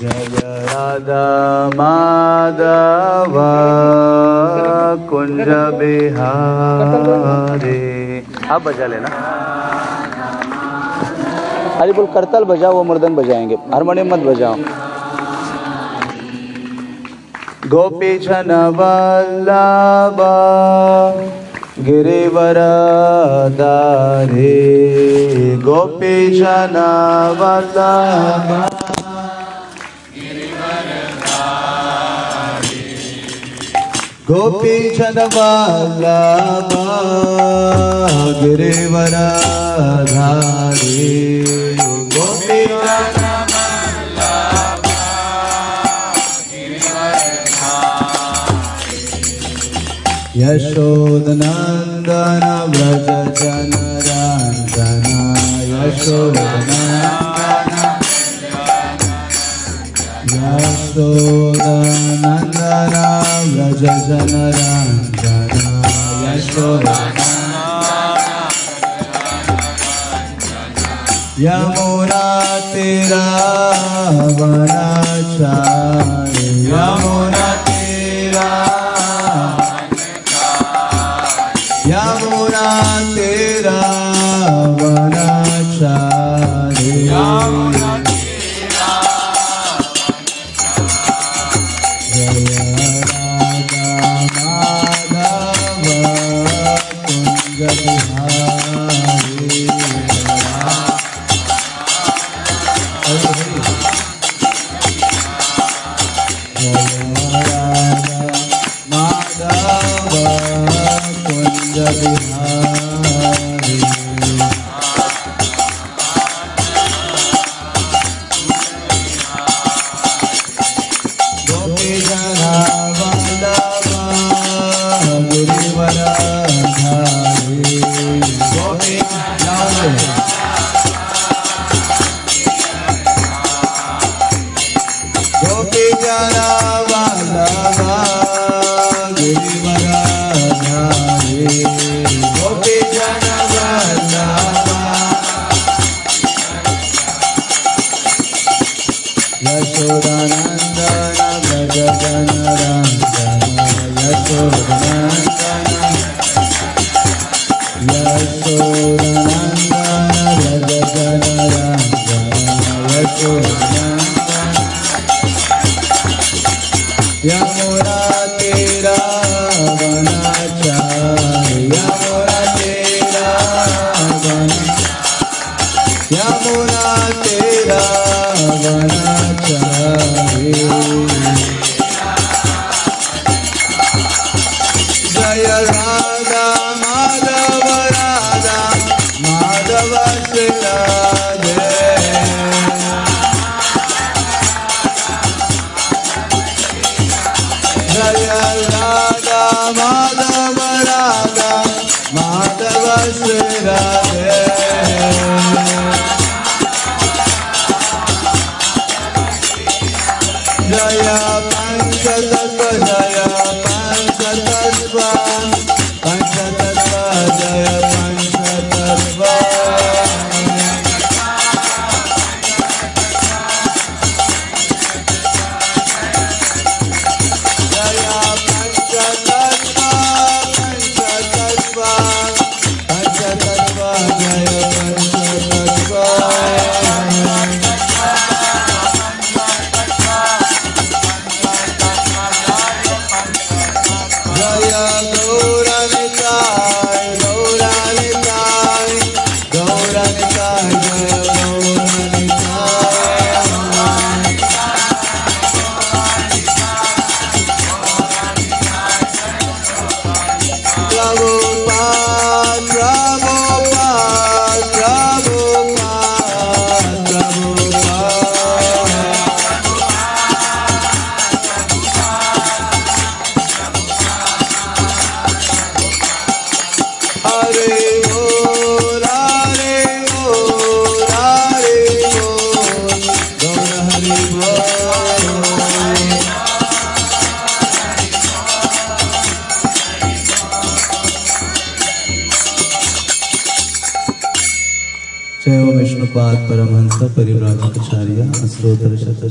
जय राधा माधव कुंज बिहारी आप बजा लेना। अरे बोल, करताल बजाओ, वो मर्दन बजाएँगे। हारमोनियम मत बजाओ। गोपी जन वल्लभ गिरिवरदारी गोपी जन वल्लभ गोपी जन वल्लभ गिरिवरधारी गोपी जन यशोदनन्दन व्रज जन रञ्जन यशोदनन्दन यशोदनन्दन व्रज जन रञ्जन यशोदनन्दन यमुना तिरावनाचार्य यमुना जा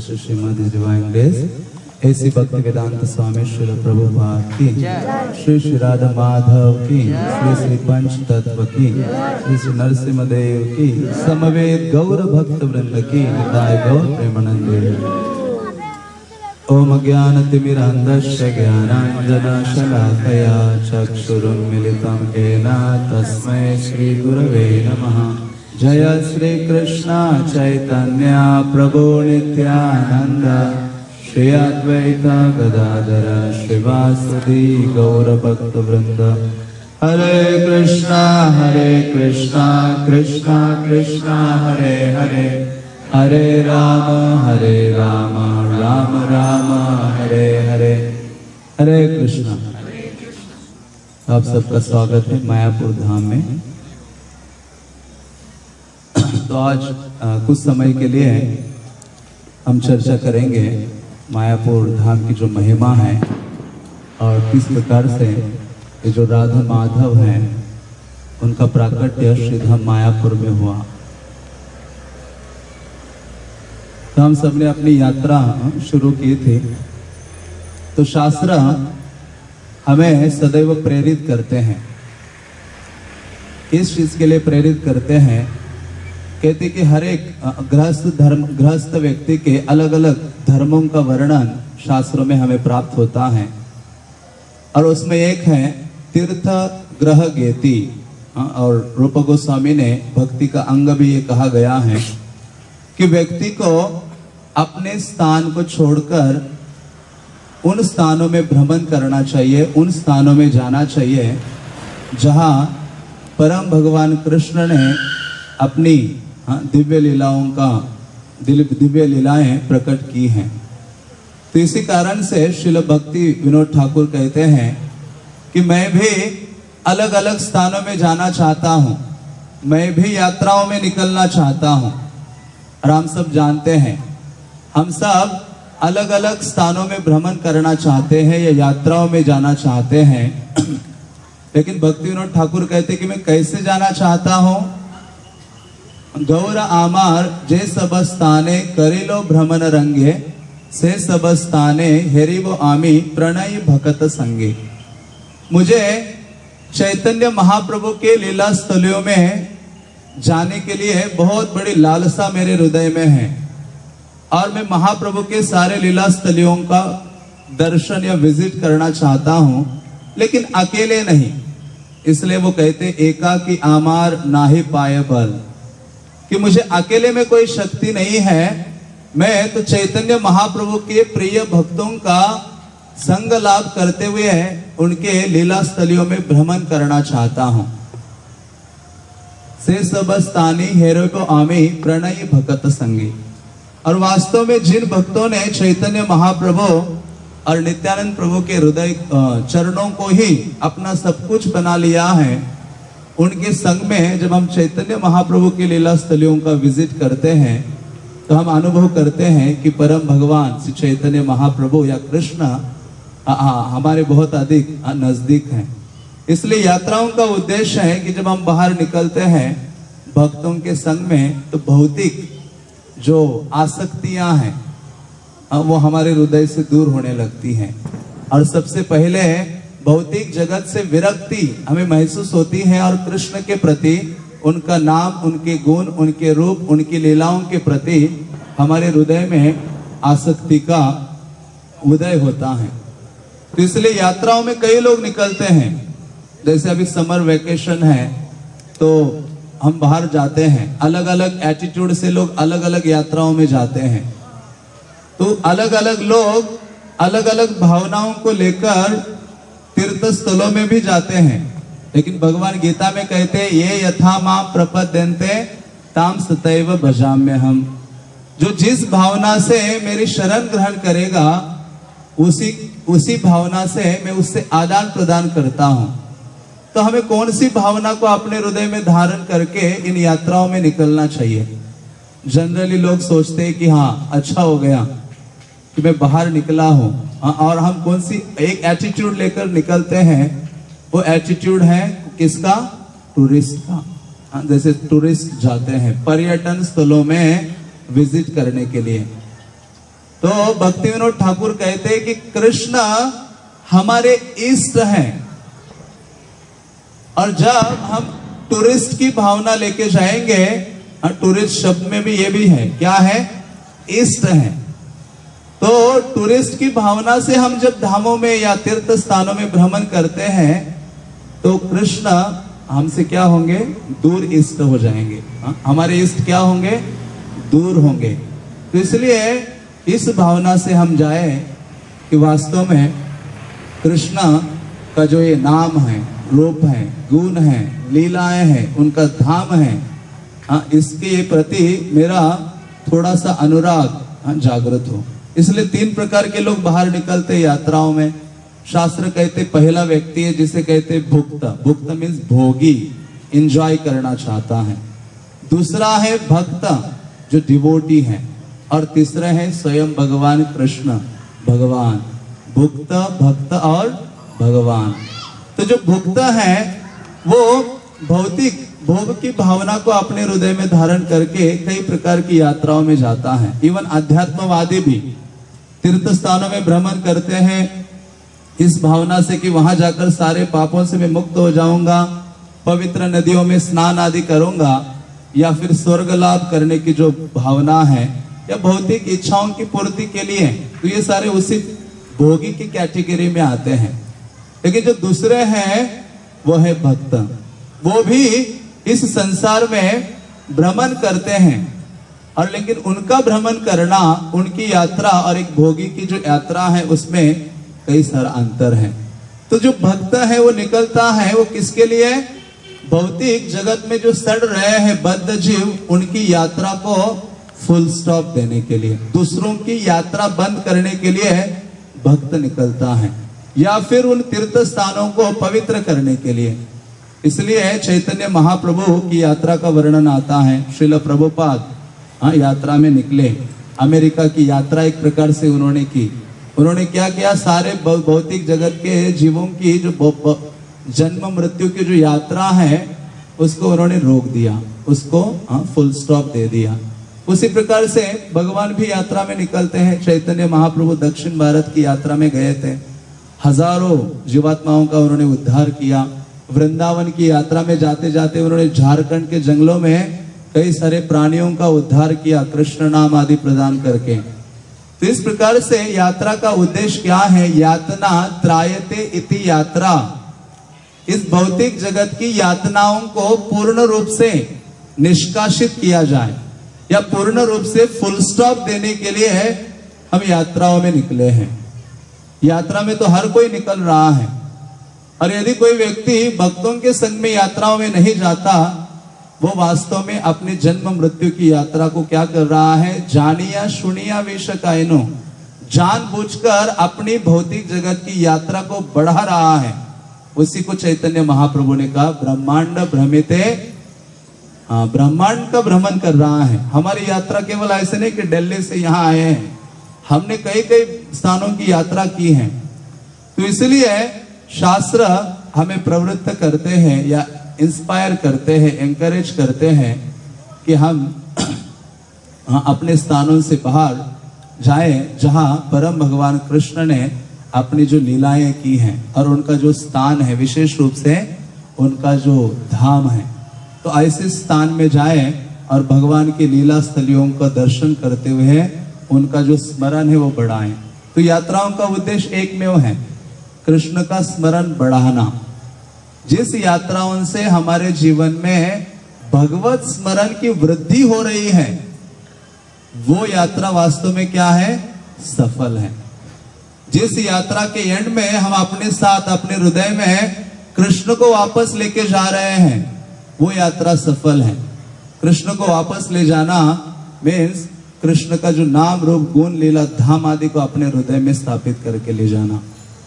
शतश श्रीमद डिवाइन ग्रेस ऐसी भक्ति वेदांत स्वामी श्री प्रभुपाद की, श्री श्री राधा माधव की, श्री श्री पंच तत्व की, श्री श्री नरसिंह देव की, समवेत गौर भक्त वृंद की निताय गौर प्रेमानंद। ॐ ज्ञानतिमिरान्धस्य ज्ञानाञ्जनशलाकया चक्षुरुन्मिलितं येन तस्मै श्रीगुरवे नमः। जय श्री कृष्ण चैतन्य प्रभु नित्यानन्द। श्री अद्वैत गदाधर श्रीवासुदी गौरभक्तवृन्द। हरे कृष्णा हरे कृष्णा कृष्णा कृष्णा, हरे हरे। हरे राम हरे राम राम राम, हरे हरे। हरे कृष्णा। आप सबका स्वागत है मायापुर धाम में। तो आज आ, कुछ समय के लिए हम चर्चा करेंगे मायापुर धाम की जो महिमा है और किस प्रकार से ये जो राधा माधव हैं उनका प्राकट्य श्रीधाम मायापुर में हुआ। तो हम सबने अपनी यात्रा शुरू की थी। तो शास्त्र हमें सदैव प्रेरित करते हैं। किस चीज़ के लिए प्रेरित करते हैं? कहते कि हर एक गृहस्थ धर्म, गृहस्थ व्यक्ति के अलग अलग धर्मों का वर्णन शास्त्रों में हमें प्राप्त होता है। और उसमें एक है, तीर्थ ग्रह गेति। और रूप गोस्वामी ने भक्ति का अंग भी ये कहा गया है कि व्यक्ति को अपने स्थान को छोड़कर उन स्थानों में भ्रमण करना चाहिए, उन स्थानों में जाना चाहिए, जहाँ परम भगवान कृष्ण ने अपनी हाँ, दिव्य लीलाओं का दिव्य लीलाएँ प्रकट की हैं। तो इसी कारण से शिल भक्ति विनोद ठाकुर कहते हैं कि मैं भी अलग अलग स्थानों में जाना चाहता हूँ। मैं भी यात्राओं में निकलना चाहता हूँ। और हम सब जानते हैं हम सब अलग अलग स्थानों में भ्रमण करना चाहते हैं या यात्राओं में जाना चाहते हैं। लेकिन भक्ति विनोद ठाकुर कहते कि मैं कैसे जाना चाहता हूँ? गौर आमार जे सब स्थाने करेलो भ्रमण रंगे, से सब स्थाने हेरिवो आमी प्रणय भकत संगे। मुझे चैतन्य महाप्रभु के लीला स्थलियों में जाने के लिए बहुत बड़ी लालसा मेरे हृदय में है, और मैं महाप्रभु के सारे लीला स्थलियों का दर्शन या विज़िट करना चाहता हूँ, लेकिन अकेले नहीं। इसलिए वो कहते, एका की आमार ना ही पाए बल कि मुझे अकेले में कोई शक्ति नहीं है। मैं तो चैतन्य महाप्रभु के प्रिय भक्तों का संग लाभ करते हुए उनके लीला स्थलियों में भ्रमण करना चाहता हूँ। से सब स्थानी हेरो को आमी प्रणय भगत संगी। और वास्तव में जिन भक्तों ने चैतन्य महाप्रभु और नित्यानंद प्रभु के हृदय चरणों को ही अपना सब कुछ बना लिया है उनके संग में जब हम चैतन्य महाप्रभु के लीला स्थलियों का विज़िट करते हैं तो हम अनुभव करते हैं कि परम भगवान श्री चैतन्य महाप्रभु या कृष्ण हमारे बहुत अधिक नज़दीक हैं। इसलिए यात्राओं का उद्देश्य है कि जब हम बाहर निकलते हैं, भक्तों के संग में तो भौतिक जो आसक्तियाँ हैं वो हमारे हृदय से दूर होने लगती हैं। और सबसे पहले भौतिक जगत से विरक्ति हमें महसूस होती है और कृष्ण के प्रति उनका नाम, उनके गुण, उनके रूप, उनकी लीलाओं के प्रति हमारे हृदय में आसक्ति का उदय होता है। तो इसलिए यात्राओं में कई लोग निकलते हैं। जैसे अभी समर वेकेशन है तो हम बाहर जाते हैं। अलग अलग एटीट्यूड से लोग अलग अलग यात्राओं में जाते हैं। तो अलग अलग लोग अलग अलग भावनाओं को लेकर तीर्थ स्थलों में भी जाते हैं। लेकिन भगवान गीता में कहते हैं ये यथा माम प्रपद्यंते ताम सतैव भजाम्य हम जो जिस भावना से मेरी शरण ग्रहण करेगा उसी उसी भावना से मैं उससे आदान प्रदान करता हूँ। तो हमें कौन सी भावना को अपने हृदय में धारण करके इन यात्राओं में निकलना चाहिए? जनरली लोग सोचते हैं कि हाँ अच्छा हो गया कि मैं बाहर निकला हाँ, और हम कौन सी एक एटीट्यूड लेकर निकलते हैं वो एटीट्यूड है किसका? टूरिस्ट का। जैसे टूरिस्ट जाते हैं पर्यटन स्थलों में विज़िट करने के लिए। तो भक्ति विनोद ठाकुर कहते हैं कि कृष्ण हमारे इष्ट हैं। और जब हम टूरिस्ट की भावना लेके जाएँगे हाँ, टूरिस्ट शब्द में भी ये भी है क्या है? इष्ट है। तो टूरिस्ट की भावना से हम जब धामों में या तीर्थ स्थानों में भ्रमण करते हैं तो कृष्ण हमसे क्या होंगे? दूर इष्ट हो जाएँगे। हाँ, हमारे इष्ट क्या होंगे? दूर होंगे। तो इसलिए इस भावना से हम जाए कि वास्तव में कृष्ण का जो ये नाम है रूप है गुण है लीलाएँ हैं उनका धाम है हाँ, इसके प्रति मेरा थोड़ा सा अनुराग हाँ, जागृत हो। इसलिए तीन प्रकार के लोग बाहर निकलते यात्राओं में। शास्त्र कहते पहला व्यक्ति है जिसे कहते भुक्त। भुक्त मीन्स भोगी इंजॉय करना चाहता है। दूसरा है भक्त, जो डिवोटी है। और तीसरा है स्वयं भगवान कृष्ण, भगवान। भुक्त, भक्त और भगवान। तो जो भुक्त है, वो भौतिक, भोग की भावना को अपने हृदय में धारण करके कई प्रकार की यात्राओं में जाता है। इवन अध्यात्मवादी भी। तीर्थ स्थानों में भ्रमण करते हैं। इस भावना से कि वहाँ जाकर सारे पापों से मैं मुक्त हो जाऊँगा, पवित्र नदियों में स्नान आदि करूँगा, या फिर स्वर्ग लाभ करने की जो भावना है, या भौतिक इच्छाओं की पूर्ति के लिए तो ये सारे उसी भोगी की कैटेगरी में आते हैं। लेकिन जो दूसरे हैं, वो है भक्त। वो भी इस संसार में भ्रमण करते हैं। और लेकिन उनका भ्रमण करना, उनकी यात्रा और एक भोगी की जो यात्रा है, उसमें कई सारा अंतर है। तो जो भक्त है, वो निकलता है, वो किसके लिए? भौतिक जगत में जो सड़ रहे हैं बद्ध जीव, उनकी यात्रा को फुल स्टॉप देने के लिए, दूसरों की यात्रा बंद करने के लिए भक्त निकलता है, या फिर उन तीर्थ स्थानों को पवित्र करने के लिए। इसलिए चैतन्य महाप्रभु की यात्रा का वर्णन आता है श्रील प्रभुपाद। हाँ यात्रा में निकले। अमेरिका की यात्रा एक प्रकार से उन्होंने की। उन्होंने क्या किया? सारे भौतिक जगत के जीवों की जो जन्म, मृत्यु की जो यात्रा है, उसको उन्होंने रोक दिया। उसको हाँ फुल स्टॉप दे दिया। उसी प्रकार से भगवान भी यात्रा में निकलते हैं। चैतन्य महाप्रभु दक्षिण भारत की यात्रा में गए थे। हज़ारों जीवात्माओं का उन्होंने उद्धार किया। वृंदावन की यात्रा में जाते जाते उन्होंने झारखंड के जंगलों में कई सारे प्राणियों का उद्धार किया, कृष्ण नाम आदि प्रदान करके। तो इस प्रकार से यात्रा का उद्देश्य क्या है? यातना त्रायते इति यात्रा। इस भौतिक जगत की यातनाओं को पूर्ण रूप से निष्कासित किया जाए, या पूर्ण रूप से फुल स्टॉप देने के लिए है हम यात्राओं में निकले हैं। यात्रा में तो हर कोई निकल रहा है। और यदि कोई व्यक्ति भक्तों के संग में यात्राओं में नहीं जाता वो वास्तव में अपनी जन्म मृत्यु की यात्रा को क्या कर रहा है? जानिया सुनिया विषकायनो जानबूझकर अपनी भौतिक जगत की यात्रा को बढ़ा रहा है। उसी को चैतन्य महाप्रभु ने कहा, ब्रह्मांड भ्रमित। हाँ ब्रह्मांड का भ्रमण कर रहा है। हमारी यात्रा केवल ऐसे नहीं कि दिल्ली से यहाँ आए हैं। हमने कई कई स्थानों की यात्रा की है। तो इसलिए शास्त्र हमें प्रवृत्त करते हैं या इंस्पायर करते हैं इंकरेज करते हैं कि हम हाँ, अपने स्थानों से बाहर जाएँ जहाँ परम भगवान कृष्ण ने अपनी जो लीलाएँ की हैं और उनका जो स्थान है विशेष रूप से उनका जो धाम है। तो ऐसे स्थान में जाएँ और भगवान की लीला स्थलियों का दर्शन करते हुए उनका जो स्मरण है वो बढ़ाएँ। तो यात्राओं का उद्देश्य एक में वो है कृष्ण का स्मरण बढ़ाना। जिस यात्राओं से हमारे जीवन में भगवत स्मरण की वृद्धि हो रही है, वो यात्रा वास्तव में क्या है? सफल है। जिस यात्रा के एंड में हम अपने साथ, अपने हृदय में कृष्ण को वापस लेके जा रहे हैं, वो यात्रा सफल है। कृष्ण को वापस ले जाना मीन्स कृष्ण का जो नाम, रूप, गुण, लीला, धाम आदि को अपने हृदय में स्थापित करके ले जाना।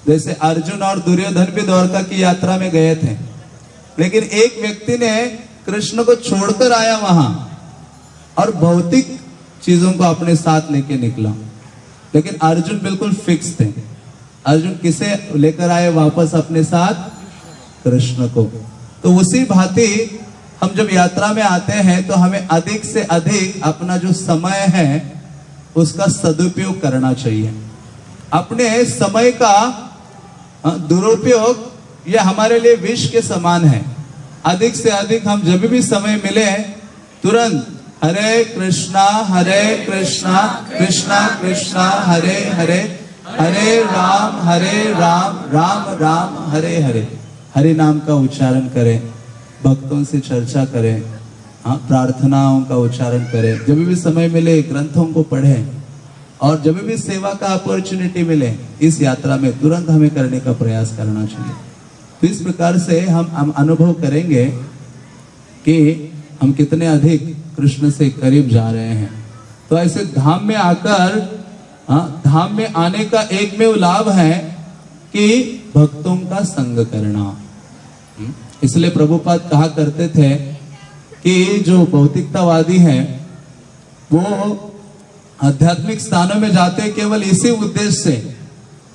जैसे अर्जुन और दुर्योधन भी द्वारका की यात्रा में गए थे। लेकिन एक व्यक्ति ने कृष्ण को छोड़कर आया वहाँ और भौतिक चीज़ों को अपने साथ लेके निकला। लेकिन अर्जुन बिल्कुल फिक्स थे। अर्जुन किसे लेकर आए वापस अपने साथ? कृष्ण को। तो उसी भांति हम जब यात्रा में आते हैं तो हमें अधिक से अधिक अपना जो समय है, उसका सदुपयोग करना चाहिए। अपने समय का दुरुपयोग ये हमारे लिए विष के समान है। अधिक से अधिक हम जब भी समय मिले, तुरंत हरे कृष्णा हरे कृष्णा कृष्णा कृष्णा, हरे हरे हरे राम हरे राम राम राम, हरे हरे। हरे नाम का उच्चारण करें, भक्तों से चर्चा करें हाँ प्रार्थनाओं का उच्चारण करें। जब भी समय मिले, ग्रंथों को पढ़ें। और जब भी सेवा का अपॉर्चुनिटी मिले इस यात्रा में तुरंत हमें करने का प्रयास करना चाहिए। तो इस प्रकार से हम हम अनुभव करेंगे कि हम कितने अधिक कृष्ण से करीब जा रहे हैं। तो ऐसे धाम में आकर हाँ, धाम में आने का एक में लाभ है कि भक्तों का संग करना। हम्म, इसलिए प्रभुपाद कहा करते थे कि जो भौतिकतावादी हैं वो आध्यात्मिक स्थानों में जाते केवल इसी उद्देश्य से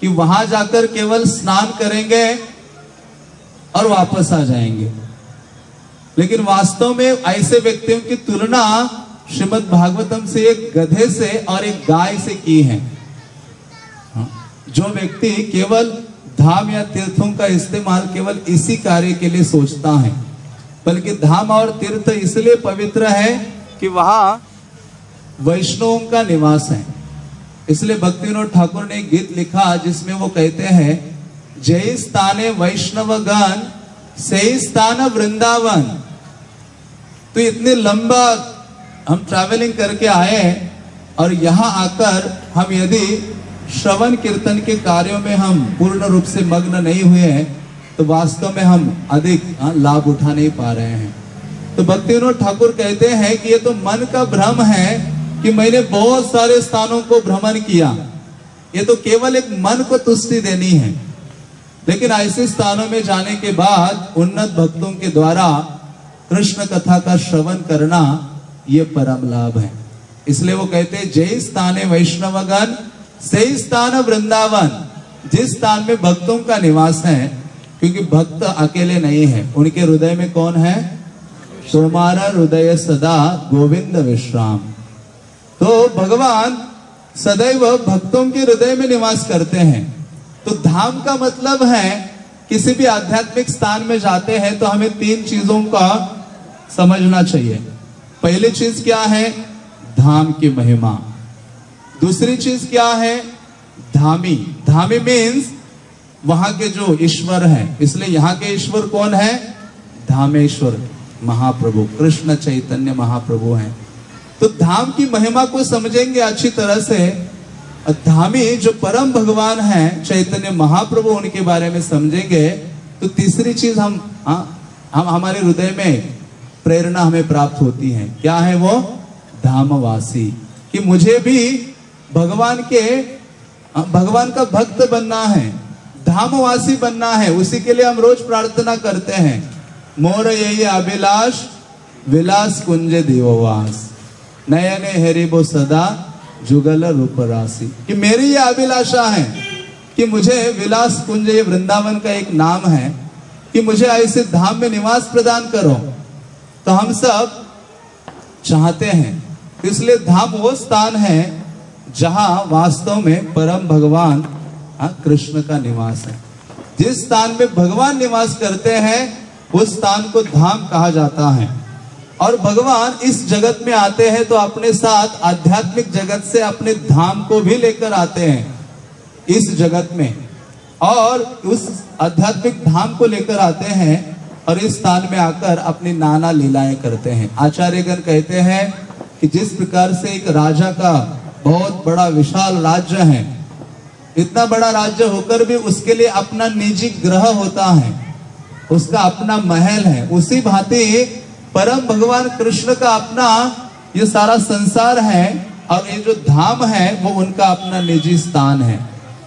कि वहाँ जाकर केवल स्नान करेंगे और वापस आ जाएँगे। लेकिन वास्तव में ऐसे व्यक्तियों की तुलना श्रीमद् भागवतम से एक गधे से और एक गाय से की है। हाँ, जो व्यक्ति केवल धाम या तीर्थों का इस्तेमाल केवल इसी कार्य के लिए सोचता है बल्कि धाम और तीर्थ इसलिए पवित्र है कि वहाँ वैष्णवों का निवास है। इसलिए भक्ति विनोद ठाकुर ने गीत लिखा जिसमें वो कहते हैं जय स्थाने वैष्णव गण से स्थान वृंदावन। तो इतने लंबा हम ट्रैवलिंग करके आए और यहाँ आकर हम यदि श्रवण कीर्तन के कार्यों में हम पूर्ण रूप से मग्न नहीं हुए हैं तो वास्तव में हम अधिक हाँ, लाभ उठा नहीं पा रहे हैं। तो भक्ति विनोद ठाकुर कहते हैं कि ये तो मन का भ्रम है कि मैंने बहुत सारे स्थानों को भ्रमण किया। ये तो केवल एक मन को तुष्टि देनी है। लेकिन ऐसे स्थानों में जाने के बाद उन्नत भक्तों के द्वारा कृष्ण कथा का श्रवण करना ये परम लाभ है। इसलिए वो कहते हैं, जय स्थाने वैष्णवगण, से स्थान वृंदावन। जिस स्थान में भक्तों का निवास है, क्योंकि भक्त अकेले नहीं है। उनके हृदय में कौन है? तुम्हारा हृदय सदा गोविंद विश्राम। तो भगवान सदैव भक्तों के हृदय में निवास करते हैं। तो धाम का मतलब है, किसी भी आध्यात्मिक स्थान में जाते हैं तो हमें तीन चीज़ों का समझना चाहिए। पहली चीज़ क्या है? धाम की महिमा। दूसरी चीज़ क्या है? धामी। धामी मीन्स वहाँ के जो ईश्वर है। इसलिए यहाँ के ईश्वर कौन है? धामेश्वर। महाप्रभु। कृष्ण चैतन्य महाप्रभु हैं। तो धाम की महिमा को समझेंगे अच्छी तरह से। धामी जो परम भगवान है चैतन्य महाप्रभु उनके बारे में समझेंगे। तो तीसरी चीज़ हम हाँ, हम हमारे हृदय में प्रेरणा हमें प्राप्त होती है। क्या है वो? धामवासी। कि मुझे भी भगवान के भगवान का भक्त बनना है धामवासी बनना है उसी के लिए हम रोज प्रार्थना करते हैं। मोर यही अभिलाष विलास कुंज देववास। नयने हेरिबो सदा जुगल रूप राशि कि मेरी ये अभिलाषा है कि मुझे विलास कुंज ये वृंदावन का एक नाम है कि मुझे ऐसे धाम में निवास प्रदान करो। तो हम सब चाहते हैं। इसलिए धाम वो स्थान है जहाँ वास्तव में परम भगवान हाँ, कृष्ण का निवास है। जिस स्थान में भगवान निवास करते हैं उस स्थान को धाम कहा जाता है। और भगवान इस जगत में आते हैं तो अपने साथ आध्यात्मिक जगत से अपने धाम को भी लेकर आते हैं, इस जगत में। और उस आध्यात्मिक धाम को लेकर आते हैं और इस स्थान में आकर अपनी नाना लीलाएँ करते हैं। आचार्यगण कहते हैं कि जिस प्रकार से एक राजा का बहुत बड़ा विशाल राज्य है, इतना बड़ा राज्य होकर भी उसके लिए अपना निजी ग्रह होता है, उसका अपना महल है, उसी भांति परम भगवान कृष्ण का अपना ये सारा संसार है और ये जो धाम है, वो उनका अपना निजी स्थान है,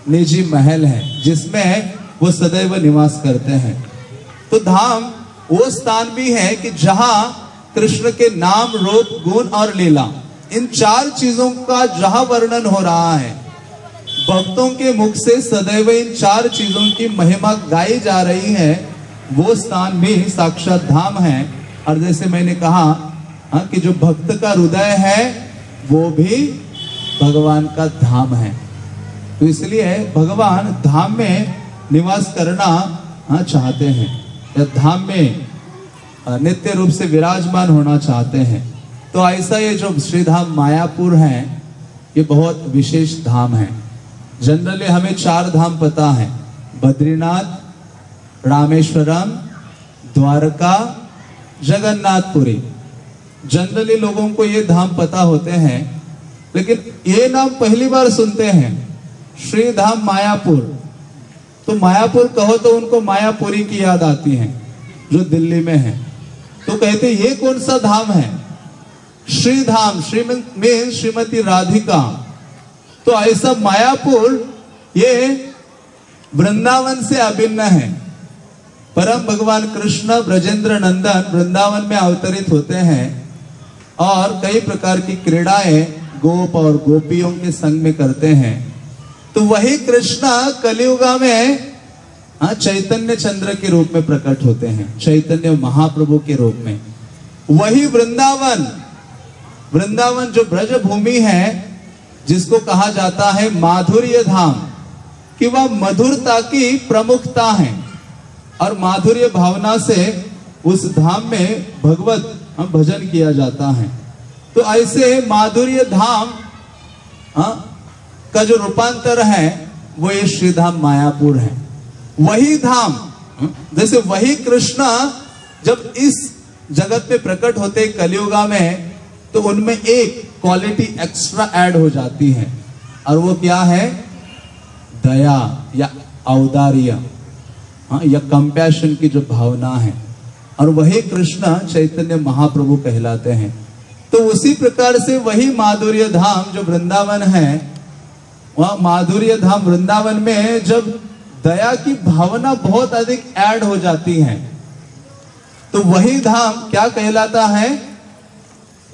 निजी महल है, जिसमें वो सदैव निवास करते हैं। तो धाम वो स्थान भी है कि जहाँ कृष्ण के नाम, रूप, गुण और लीला, इन चार चीज़ों का जहाँ वर्णन हो रहा है, भक्तों के मुख से सदैव इन चार चीज़ों की महिमा गाई जा रही है, वो स्थान भी साक्षात धाम है। और जैसे मैंने कहा हाँ, कि जो भक्त का हृदय है वो भी भगवान का धाम है। तो इसलिए भगवान धाम में निवास करना हाँ, चाहते हैं या धाम में नित्य रूप से विराजमान होना चाहते हैं। तो ऐसा ये जो श्रीधाम मायापुर है ये बहुत विशेष धाम है। जनरली हमें चार धाम पता है बद्रीनाथ रामेश्वरम द्वारका जगन्नाथपुरी। जनरली लोगों को ये धाम पता होते हैं, लेकिन ये नाम पहली बार सुनते हैं श्री धाम मायापुर। तो मायापुर कहो तो उनको मायापुरी की याद आती है, जो दिल्ली में है। तो कहते ये कौन सा धाम है? श्री धाम श्रीमंत में श्रीमती राधिका। तो ऐसा मायापुर, ये वृंदावन से अभिन्न है। परम भगवान कृष्ण, ब्रजेंद्र, नंदन वृंदावन में अवतरित होते हैं और कई प्रकार की क्रीड़ाएँ गोप और गोपियों के संग में करते हैं। तो वही कृष्ण कलियुगा में हाँ चैतन्य चंद्र के रूप में प्रकट होते हैं, चैतन्य महाप्रभु के रूप में। वही वृंदावन वृंदावन जो ब्रज भूमि है, जिसको कहा जाता है माधुर्य धाम, कि वह मधुरता की प्रमुखता है। और माधुर्य भावना से उस धाम में भगवत हम भजन किया जाता है। तो ऐसे माधुर्य धाम हाँ, का जो रूपांतर है वो ये श्रीधाम मायापुर है। वही धाम हाँ, जैसे वही कृष्ण जब इस जगत में प्रकट होते कलियुगा में तो उनमें एक क्वालिटी एक्स्ट्रा ऐड हो जाती है। और वो क्या है? दया या औदार्य। हाँ या कंपैशन की जो भावना है। और वही कृष्ण चैतन्य महाप्रभु कहलाते हैं। तो उसी प्रकार से वही माधुर्य धाम जो वृंदावन है, वह माधुर्य धाम वृंदावन में जब दया की भावना बहुत अधिक ऐड हो जाती है तो वही धाम क्या कहलाता है?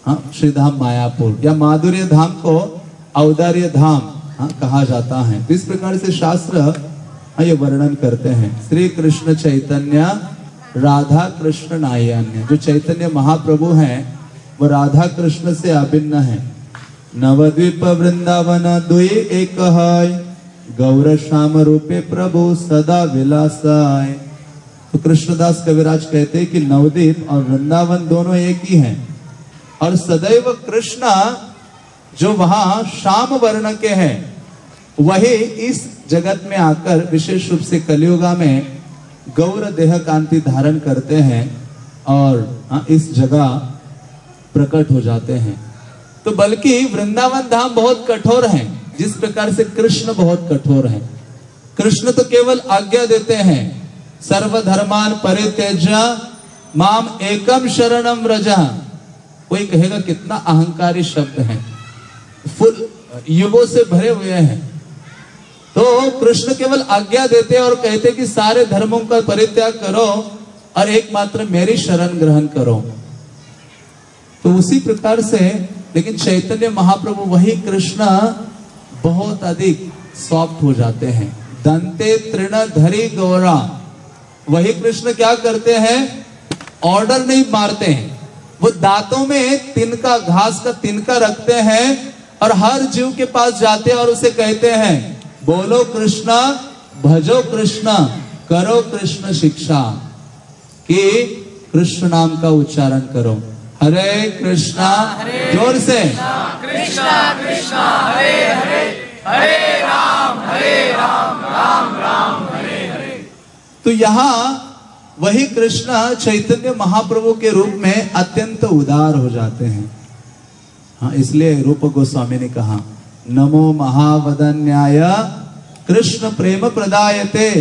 हाँ श्रीधाम मायापुर, या माधुर्य धाम को औदार्य धाम हाँ कहा जाता है। तो इस प्रकार से शास्त्र ये वर्णन करते हैं। श्री कृष्ण चैतन्य, राधा कृष्ण नायन्य। जो चैतन्य महाप्रभु हैं, वो राधा कृष्ण से अभिन्न है। नवद्वीप वृंदावन दुई एक गौर श्याम रूपे प्रभु सदा विलासाय। तो कृष्णदास कविराज कहते हैं कि नवदीप और वृंदावन दोनों एक ही हैं। और सदैव कृष्ण जो वहाँ श्याम वर्ण के हैं वही इस जगत में आकर विशेष रूप से कलियुगा में गौर देह कांति धारण करते हैं और हाँ, इस जगह प्रकट हो जाते हैं। तो बल्कि वृंदावन धाम बहुत कठोर है जिस प्रकार से कृष्ण बहुत कठोर है। कृष्ण तो केवल आज्ञा देते हैं सर्वधर्मान परित्यज्य माम एकम शरणम व्रजा। कोई कहेगा कितना अहंकारी शब्द है। फुल युगों से भरे हुए हैं। तो कृष्ण केवल आज्ञा देते और कहते कि सारे धर्मों का परित्याग करो और एकमात्र मेरी शरण ग्रहण करो। तो उसी प्रकार से, लेकिन चैतन्य महाप्रभु, वही कृष्ण बहुत अधिक सॉफ्ट हो जाते हैं। दंते तृण धरी गौरा। वही कृष्ण क्या करते हैं? ऑर्डर नहीं मारते हैं। वो दांतों में तिनका, घास का तिनका रखते हैं और हर जीव के पास जाते हैं और उसे कहते हैं बोलो कृष्णा भजो कृष्णा करो कृष्ण शिक्षा। कि कृष्ण नाम का उच्चारण करो। हरे कृष्णा ज़ोर से। कृष्णा कृष्णा हरे हरे हरे राम हरे राम राम राम हरे हरे। तो यहाँ वही कृष्ण चैतन्य महाप्रभु के रूप में अत्यंत उदार हो जाते हैं। हाँ इसलिए रूप गोस्वामी ने कहा नमो महावदन्याय। कृष्ण प्रेम प्रदायते।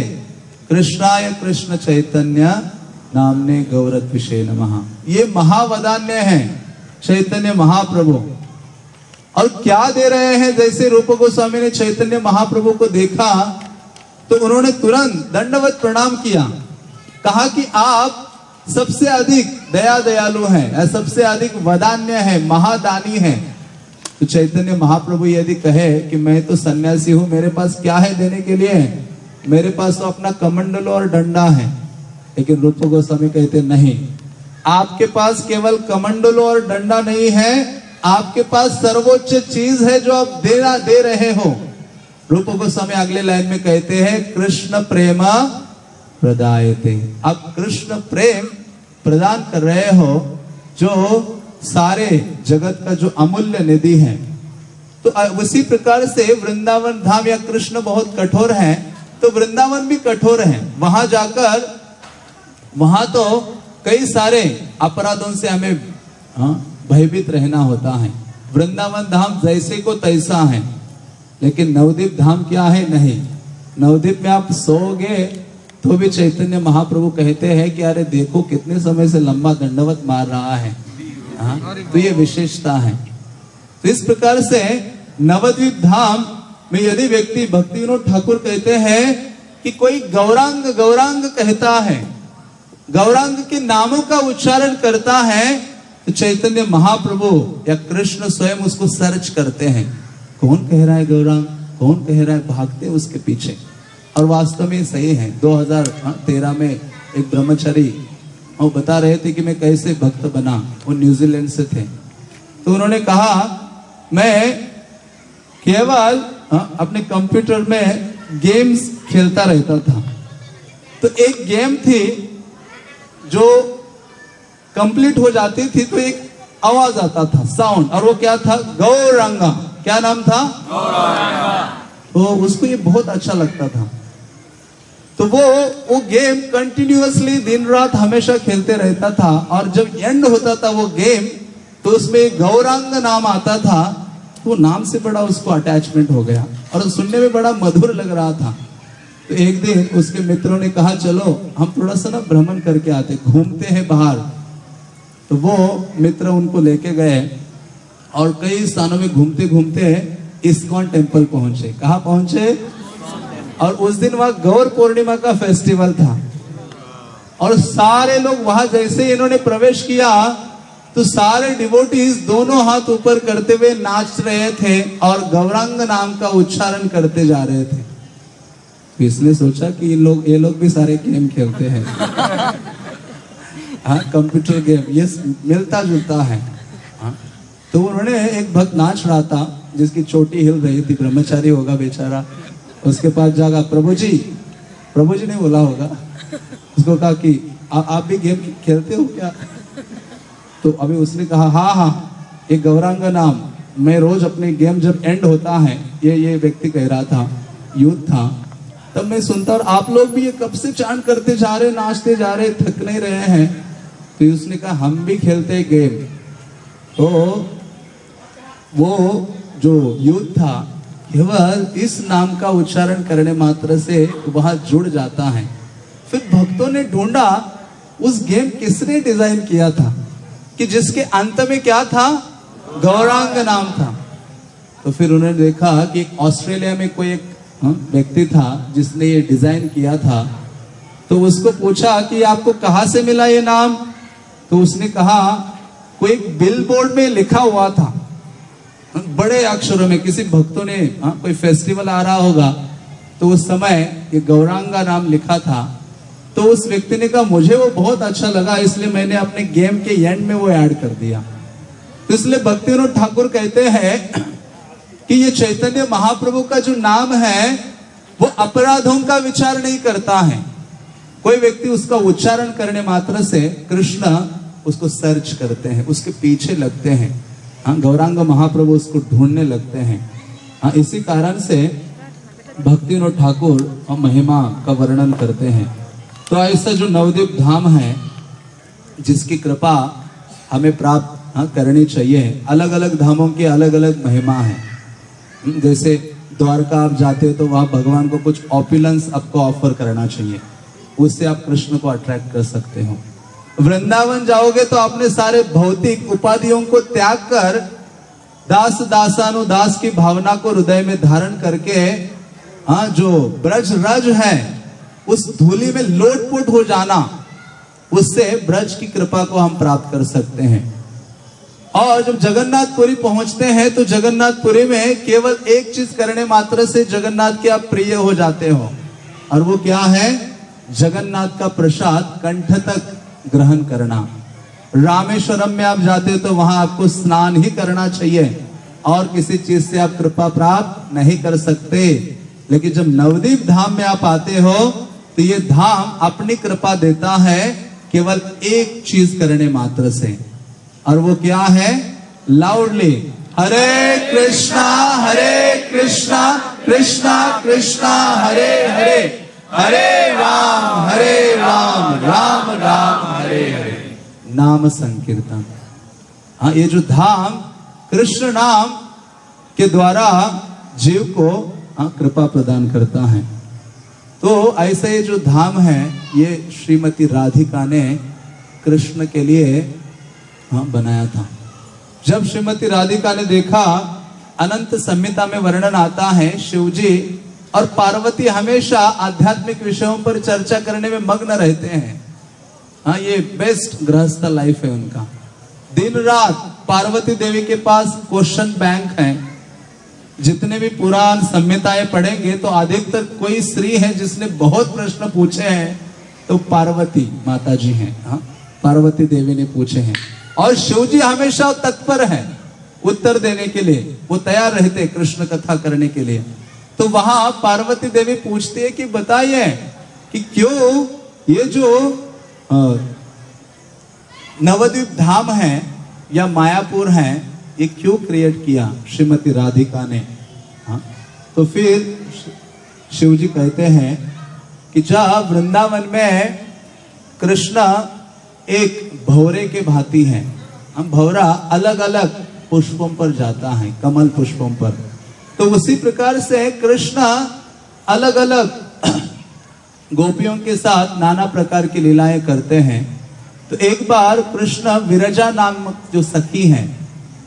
कृष्णाय कृष्ण चैतन्य नामने गौरत विषय नमः। ये महावदान्य है, चैतन्य महाप्रभु। और क्या दे रहे हैं? जैसे रूप गोस्वामी ने चैतन्य महाप्रभु को देखा तो उन्होंने तुरंत दंडवत प्रणाम किया। कहा कि आप सबसे अधिक दया दयालु हैं, सबसे अधिक वदान्य है, महादानी है। तो चैतन्य महाप्रभु यदि कहे कि मैं तो सन्यासी हूँ, मेरे पास क्या है देने के लिए? मेरे पास तो अपना कमंडल और डंडा है। लेकिन रूप गोस्वामी कहते, नहीं, आपके पास केवल कमंडलो और डंडा नहीं है, आपके पास सर्वोच्च चीज़ है जो आप देना दे रहे हो। रूप गोस्वामी अगले लाइन में कहते हैं, कृष्ण प्रेमा प्रदायते। आप कृष्ण प्रेम प्रदान कर रहे हो जो सारे जगत का जो अमूल्य निधि है। तो उसी प्रकार से वृंदावन धाम या कृष्ण बहुत कठोर है तो वृंदावन भी कठोर है। वहाँ जाकर वहाँ तो कई सारे अपराधों से हमें हाँ, भयभीत रहना होता है। वृंदावन धाम जैसे को तैसा है लेकिन नवदीप धाम क्या है? नहीं। नवदीप में आप सोओगे तो भी चैतन्य महाप्रभु कहते हैं कि अरे देखो कितने समय से लंबा दंडवत मार रहा है। हाँ, तो ये विशेषता है। तो इस प्रकार से नवद्वीप धाम में यदि व्यक्ति भक्ति विनोद ठाकुर कहते हैं कि कोई गौरांग गौरांग कहता है गौरांग के नामों का उच्चारण करता है तो चैतन्य महाप्रभु या कृष्ण स्वयं उसको सर्च करते हैं। कौन कह रहा है गौरांग? कौन कह रहा है? भागते उसके पीछे। और वास्तव में सही है। 2013 में एक ब्रह्मचारी वो बता रहे थे कि मैं कैसे भक्त बना। वो न्यूजीलैंड से थे। तो उन्होंने कहा मैं केवल हाँ, अपने कंप्यूटर में गेम्स खेलता रहता था। तो एक गेम थी जो कंप्लीट हो जाती थी तो एक आवाज़ आता था साउंड। और वो क्या था? गौरंगा। क्या नाम था? गौरंगा। तो उसको ये बहुत अच्छा लगता था। तो वो वो गेम कंटिन्यूअसली दिन रात हमेशा खेलते रहता था और जब एंड होता था वो गेम तो उसमें गौरांग नाम आता था। तो नाम से बड़ा उसको अटैचमेंट हो गया और सुनने में बड़ा मधुर लग रहा था। तो एक दिन उसके मित्रों ने कहा, चलो, हम थोड़ा सा ना भ्रमण करके आते, घूमते हैं बाहर। तो वो मित्र उनको लेके गए और कई स्थानों में घूमते घूमते इस्कॉन टेंपल पहुँचे। कहा पहुँचे? और उस दिन वहाँ गौर पूर्णिमा का फेस्टिवल था। और सारे लोग वहाँ जैसे इन्होंने प्रवेश किया तो सारे डिवोटीज दोनों हाथ ऊपर करते हुए नाच रहे थे और गौरांग नाम का उच्चारण करते जा रहे थे। तो इसने सोचा कि ये लोग ये लोग भी सारे गेम खेलते हैं। हाँ कंप्यूटर गेम ये मिलता जुलता है। हाँ तो उन्होंने एक भक्त नाच रहा था, जिसकी चोटी हिल रही थी, ब्रह्मचारी होगा बेचारा। उसके पास जागा प्रभु जी प्रभु जी ने बोला होगा। उसको कहा कि आ, आप भी गेम खेलते हो क्या? तो अभी उसने कहा हाँ हाँ ये गौरांग नाम मैं रोज अपने गेम जब एंड होता है ये ये व्यक्ति कह रहा था यूथ था तब मैं सुनता और आप लोग भी ये कब से चाँद करते जा रहे नाचते जा रहे थक नहीं रहे हैं? तो उसने कहा हम भी खेलते गेम। तो वो जो यूथ था केवल इस नाम का उच्चारण करने मात्र से वहाँ जुड़ जाता है। फिर भक्तों ने ढूंढा उस गेम किसने डिज़ाइन किया था? कि जिसके अंत में क्या था? गौरांग नाम था। तो फिर उन्होंने देखा कि ऑस्ट्रेलिया में कोई एक हाँ, व्यक्ति था जिसने ये डिज़ाइन किया था। तो उसको पूछा कि आपको कहाँ से मिला ये नाम? तो उसने कहा कोई बिल बोर्ड में लिखा हुआ था। बड़े अक्षरों में किसी भक्तों ने हाँ, कोई फेस्टिवल आ रहा होगा तो उस समय ये गौरांगा नाम लिखा था। तो उस व्यक्ति ने कहा मुझे वो बहुत अच्छा लगा इसलिए मैंने अपने गेम के एंड में वो ऐड कर दिया. तो इसलिए भक्ति ठाकुर कहते हैं कि ये चैतन्य महाप्रभु का जो नाम है वो अपराधों का विचार नहीं करता है। कोई व्यक्ति उसका उच्चारण करने मात्र से कृष्ण उसको सर्च करते हैं उसके पीछे लगते हाँ। गौरांग महाप्रभु उसको ढूँढने लगते हैं। हाँ इसी कारण से भक्ति विनोद ठाकुर और महिमा का वर्णन करते हैं। तो ऐसा जो नवदीप धाम है जिसकी कृपा हमें प्राप्त हाँ, करनी चाहिए अलग अलग धामों की अलग अलग महिमा है। जैसे द्वारका आप जाते हो तो वहाँ भगवान को कुछ ऑपुलेंस आपको ऑफ़र करना चाहिए। उससे आप कृष्ण को अट्रैक्ट कर सकते हो। वृंदावन जाओगे तो अपने सारे भौतिक उपाधियों को त्याग कर दास दासानुदास की भावना को हृदय में धारण करके हाँ जो ब्रज रज है, उस धूलि में लोटपुट हो जाना, उससे ब्रज की कृपा को हम प्राप्त कर सकते हैं। और जब जगन्नाथपुरी पहुँचते हैं तो जगन्नाथपुरी में केवल एक चीज़ करने मात्र से जगन्नाथ के आप प्रिय हो जाते हो। और वो क्या है? जगन्नाथ का प्रसाद कंठ तक ग्रहण करना। रामेश्वरम में आप जाते हो तो वहाँ आपको स्नान ही करना चाहिए। और किसी चीज़ से आप कृपा प्राप्त नहीं कर सकते। लेकिन जब नवदीप धाम में आप आते हो तो ये धाम अपनी कृपा देता है, केवल एक चीज़ करने मात्र से। और वो क्या है? लाउडली, हरे कृष्णा हरे कृष्णा कृष्णा कृष्णा, हरे हरे हरे राम हरे राम राम राम हरे हरे नाम संकीर्तन। हाँ ये जो धाम, कृष्ण नाम के द्वारा जीव को हाँ कृपा प्रदान करता है। तो ऐसा ये जो धाम है, ये श्रीमती राधिका ने कृष्ण के लिए हाँ बनाया था। जब श्रीमती राधिका ने देखा, अनंत संहिता में वर्णन आता है शिवजी और पार्वती हमेशा आध्यात्मिक विषयों पर चर्चा करने में मग्न रहते हैं। हाँ ये बेस्ट गृहस्थ लाइफ है उनका। दिन रात पार्वती देवी के पास क्वेश्चन बैंक है। जितने भी पुराण संहिताएँ पढ़ेंगे तो अधिकतर कोई स्त्री है जिसने बहुत प्रश्न पूछे हैं तो पार्वती माता जी हैं। हाँ पार्वती देवी ने पूछे हैं। और शिव जी हमेशा तत्पर है उत्तर देने के लिए। वो तैयार रहते कृष्ण कथा करने के लिए। तो वहाँ पार्वती देवी पूछती है कि बताइए कि क्यों ये जो नवद्वीप धाम है या मायापुर है, ये क्यों क्रिएट किया श्रीमती राधिका ने? हाँ? तो फिर शिव जी कहते हैं कि जब वृंदावन में कृष्ण एक भौरे के भांति है। हम भौरा अलग अलग पुष्पों पर जाता है, कमल पुष्पों पर। तो उसी प्रकार से कृष्ण अलग अलग गोपियों के साथ नाना प्रकार की लीलाएँ करते हैं। तो एक बार कृष्ण विरजा नामक जो सखी हैं,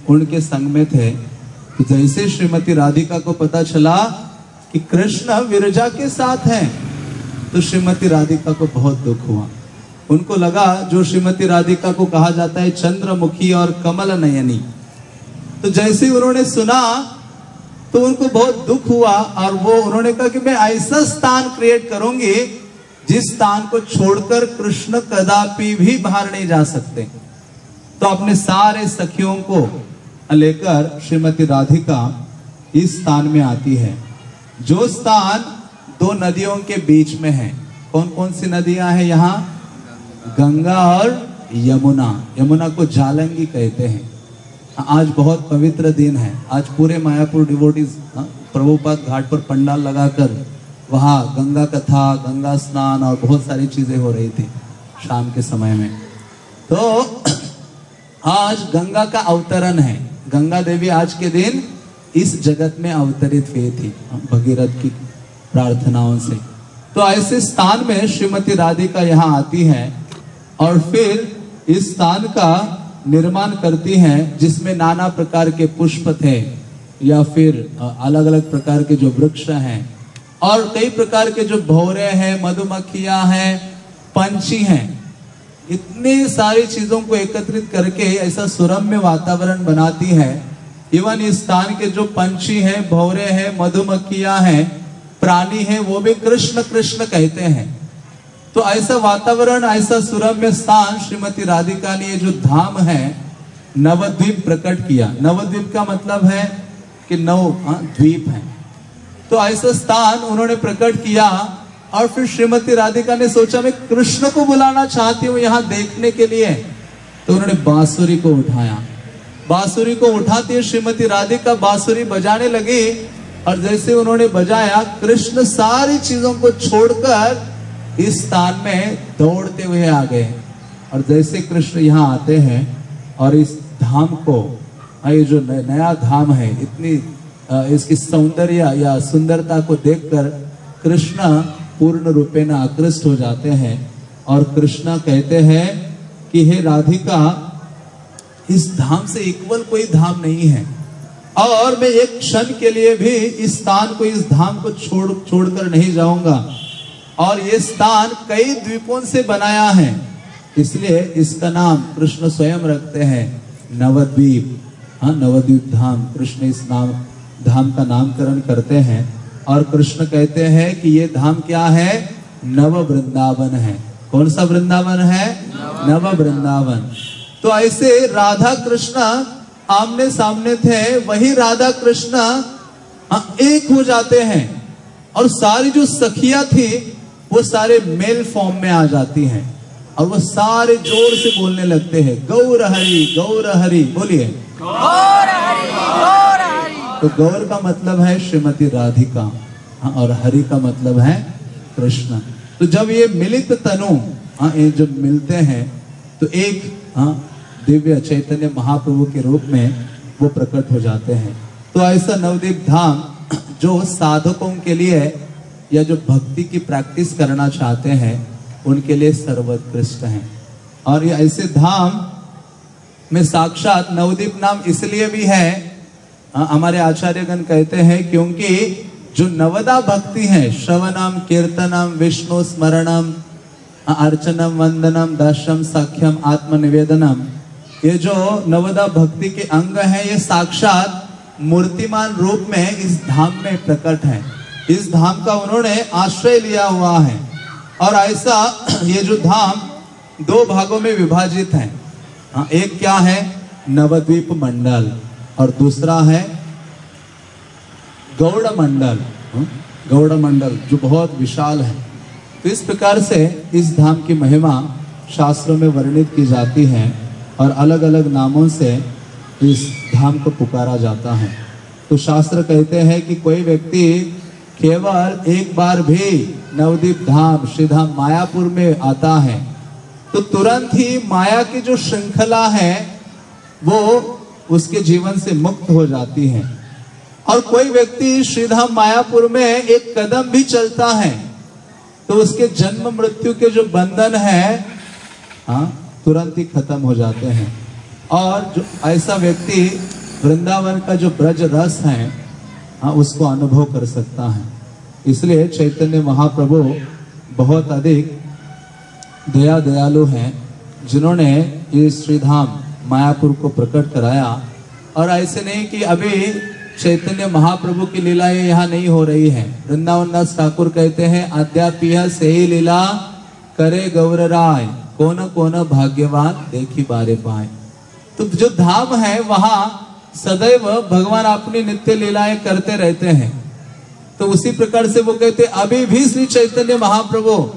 उनके संग में थे। तो जैसे श्रीमती राधिका को पता चला कि कृष्ण विरजा के साथ हैं तो श्रीमती राधिका को बहुत दुख हुआ। उनको लगा जो श्रीमती राधिका को कहा जाता है चंद्रमुखी और कमल नयनी। तो जैसे उन्होंने सुना तो उनको बहुत दुख हुआ और वो उन्होंने कहा कि मैं ऐसा स्थान क्रिएट करूँगी जिस स्थान को छोड़कर कृष्ण कदापि भी बाहर नहीं जा सकते। तो अपने सारे सखियों को लेकर श्रीमती राधिका इस स्थान में आती है। जो स्थान दो नदियों के बीच में है। कौन कौन सी नदियाँ हैं यहाँ? गंगा और यमुना। यमुना को जालंगी कहते हैं। आज बहुत पवित्र दिन है। आज पूरे मायापुर डिवोटीज प्रभुपाद घाट पर पंडाल लगाकर वहाँ गंगा कथा, गंगा स्नान और बहुत सारी चीज़ें हो रही थी शाम के समय में। तो आज गंगा का अवतरण है। गंगा देवी आज के दिन इस जगत में अवतरित हुई थी भगीरथ की प्रार्थनाओं से। तो ऐसे स्थान में श्रीमती राधिका यहाँ आती है और फिर इस स्थान का निर्माण करती हैं, जिसमें नाना प्रकार के पुष्प थे, या फिर अलग अलग प्रकार के जो वृक्ष हैं। और कई प्रकार के जो भौरे हैं, मधुमक्खियाँ हैं, पंछी हैं। इतनी सारी चीज़ों को एकत्रित करके ऐसा सुरम्य वातावरण बनाती है। इवन इस स्थान के जो पंछी हैं, भौरे हैं, मधुमक्खियाँ हैं, प्राणी हैं, वो भी कृष्ण कृष्ण कहते हैं। तो ऐसा वातावरण, ऐसा सुरम्य स्थान श्रीमती राधिका ने जो धाम है, नवद्वीप प्रकट किया। नवद्वीप का मतलब है कि नव द्वीप है। तो ऐसा स्थान उन्होंने प्रकट किया और फिर श्रीमती राधिका ने सोचा, मैं कृष्ण को बुलाना चाहती हूँ यहाँ देखने के लिए। तो उन्होंने बांसुरी को उठाया। बांसुरी को उठाती है श्रीमती राधिका बांसुरी बजाने लगी और जैसे उन्होंने बजाया, कृष्ण सारी चीज़ों को छोड़कर इस स्थान में दौड़ते हुए आ गए और जैसे कृष्ण यहाँ आते हैं और इस धाम को ये जो नया धाम है, इतनी इसकी सौंदर्य या सुंदरता को देखकर कृष्ण पूर्ण रूपे न आकृष्ट हो जाते हैं और कृष्णा कहते हैं कि, हे राधिका, इस धाम से इक्वल कोई धाम नहीं है। और मैं एक क्षण के लिए भी इस स्थान को, इस धाम को छोड़, छोड़कर नहीं जाऊँगा। और ये स्थान कई द्वीपों से बनाया है। इसलिए इसका नाम कृष्ण स्वयं रखते हैं। नवद्वीप। हाँ नवद्वीप धाम। कृष्ण इस नाम धाम का नामकरण करते हैं और कृष्ण कहते हैं कि ये धाम क्या है? नव वृंदावन है। कौन सा वृंदावन है? नव वृंदावन। तो ऐसे राधा कृष्ण आमने सामने थे वही राधा कृष्ण हाँ, एक हो जाते हैं। और सारी जो सखिया थी वो सारे मेल फॉर्म में आ जाती हैं और वो सारे ज़ोर से बोलने लगते हैं। गौर हरि गौर हरि बोलिए। गौर हरि गौर हरि। तो गौर का मतलब है श्रीमती राधिका। हाँ, और हरि का मतलब है कृष्ण। तो जब ये मिलित तनु हाँ ये जब मिलते हैं तो एक हाँ दिव्य चैतन्य महाप्रभु के रूप में वो प्रकट हो जाते हैं। तो ऐसा नवदीप धाम जो साधकों के लिए या जो भक्ति की प्रैक्टिस करना चाहते हैं, उनके लिए सर्वोत्कृष्ट है। और ये ऐसे धाम में साक्षात नवदीप नाम इसलिए भी है हमारे आचार्यगण कहते हैं क्योंकि जो नवदा भक्ति है, श्रवणम, कीर्तनम, विष्णु स्मरणम अर्चनम, वंदनम दशम सख्यम, आत्मनिवेदनम, ये जो नवदा भक्ति के अंग है, ये साक्षात मूर्तिमान रूप में इस धाम में प्रकट है। इस धाम का उन्होंने आश्रय लिया हुआ है। और ऐसा ये जो धाम दो भागों में विभाजित है। हाँ, एक क्या है? नवद्वीप मंडल और दूसरा है गौड़ मंडल। हाँ, गौड़ मंडल जो बहुत विशाल है। तो इस प्रकार से इस धाम की महिमा शास्त्रों में वर्णित की जाती है और अलग अलग नामों से इस धाम को पुकारा जाता है। तो शास्त्र कहते हैं कि कोई व्यक्ति केवल एक बार भी नवदीप धाम श्रीधाम मायापुर में आता है। तो तुरंत ही माया की जो श्रृंखला है, वो उसके जीवन से मुक्त हो जाती है। और कोई व्यक्ति श्रीधाम मायापुर में एक कदम भी चलता है तो उसके जन्म मृत्यु के जो बंधन है हाँ तुरंत ही खत्म हो जाते हैं। और जो ऐसा व्यक्ति वृंदावन का जो ब्रज रस है हाँ उसको अनुभव कर सकता है। इसलिए चैतन्य महाप्रभु बहुत अधिक दया दयालु हैं, जिन्होंने ये श्रीधाम मायापुर को प्रकट कराया। और ऐसे नहीं कि अभी चैतन्य महाप्रभु की लीलाएँ यहाँ नहीं हो रही है। वृंदावन दास ठाकुर कहते हैं अध्यापीय से ही लीला करे गौर राय कौन कौन भाग्यवान देखी बारे पाए। तो जो धाम है, वहाँ सदैव भगवान अपनी नित्य लीलाएँ करते रहते हैं। तो उसी प्रकार से वो कहते, अभी भी श्री चैतन्य महाप्रभु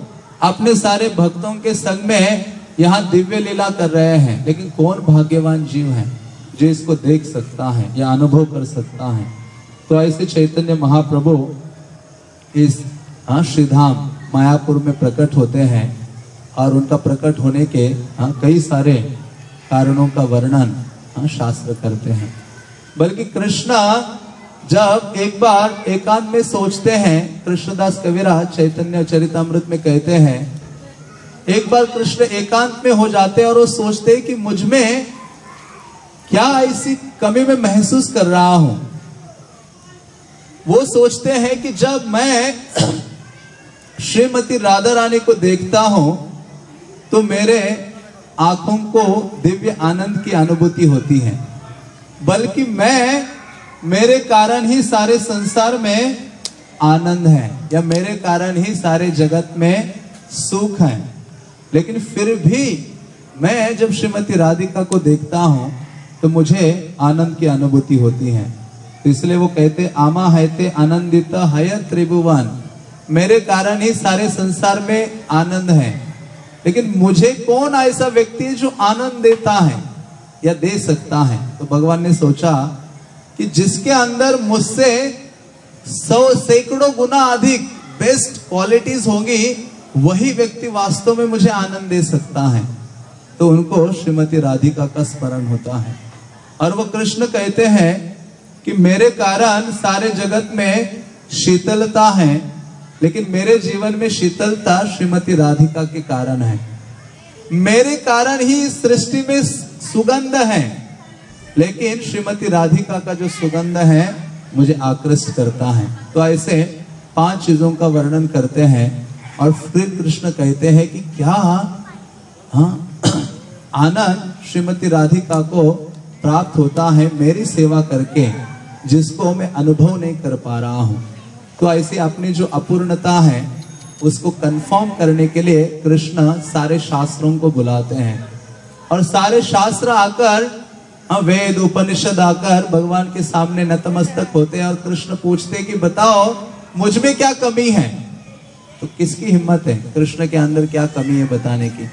अपने सारे भक्तों के संग में यहाँ दिव्य लीला कर रहे हैं। लेकिन कौन भाग्यवान जीव है जो इसको देख सकता है या अनुभव कर सकता है? तो ऐसे चैतन्य महाप्रभु इस हाँ श्रीधाम मायापुर में प्रकट होते हैं और उनका प्रकट होने के हाँ कई सारे कारणों का वर्णन हाँ शास्त्र करते हैं। बल्कि कृष्णा जब एक बार एकांत में सोचते हैं, कृष्णदास कविराज चैतन्य चरितमृत में कहते हैं, एक बार कृष्ण एकांत में हो जाते हैं और वो सोचते हैं कि मुझमें क्या ऐसी कमी में महसूस कर रहा हूँ। वो सोचते हैं कि जब मैं श्रीमती राधा रानी को देखता हूँ तो मेरे आँखों को दिव्य आनंद की अनुभूति होती है। बल्कि मैं, मेरे कारण ही सारे संसार में आनंद है, या मेरे कारण ही सारे जगत में सुख है। लेकिन फिर भी मैं जब श्रीमती राधिका को देखता हूँ तो मुझे आनंद की अनुभूति होती है। तो इसलिए वो कहते, आमा हैते आनंदित हय त्रिभुवन। मेरे कारण ही सारे संसार में आनंद है। लेकिन मुझे कौन ऐसा व्यक्ति है जो आनंद देता है? या दे सकता है। तो भगवान ने सोचा कि जिसके अंदर मुझसे सौ सैकड़ों गुना अधिक बेस्ट क्वालिटीज होंगी, वही व्यक्ति वास्तव में मुझे आनंद दे सकता है। तो उनको श्रीमती राधिका का स्मरण होता है। और वो कृष्ण कहते हैं कि मेरे कारण सारे जगत में शीतलता है, लेकिन मेरे जीवन में शीतलता श्रीमती राधिका के कारण है। मेरे कारण ही सृष्टि में सुगंध है। लेकिन श्रीमती राधिका का जो सुगंध है, मुझे आकृष्ट करता है। तो ऐसे पाँच चीज़ों का वर्णन करते हैं और फिर कृष्ण कहते हैं कि क्या हाँ आनंद श्रीमती राधिका को प्राप्त होता है मेरी सेवा करके, जिसको मैं अनुभव नहीं कर पा रहा हूँ। तो ऐसी अपनी जो अपूर्णता है, उसको कंफर्म करने के लिए कृष्ण सारे शास्त्रों को बुलाते हैं। और सारे शास्त्र आकर हाँ, वेद उपनिषद आकर भगवान के सामने नतमस्तक होते हैं और कृष्ण पूछते कि बताओ मुझमें क्या कमी है? तो किसकी हिम्मत है? कृष्ण के अंदर क्या कमी है बताने की?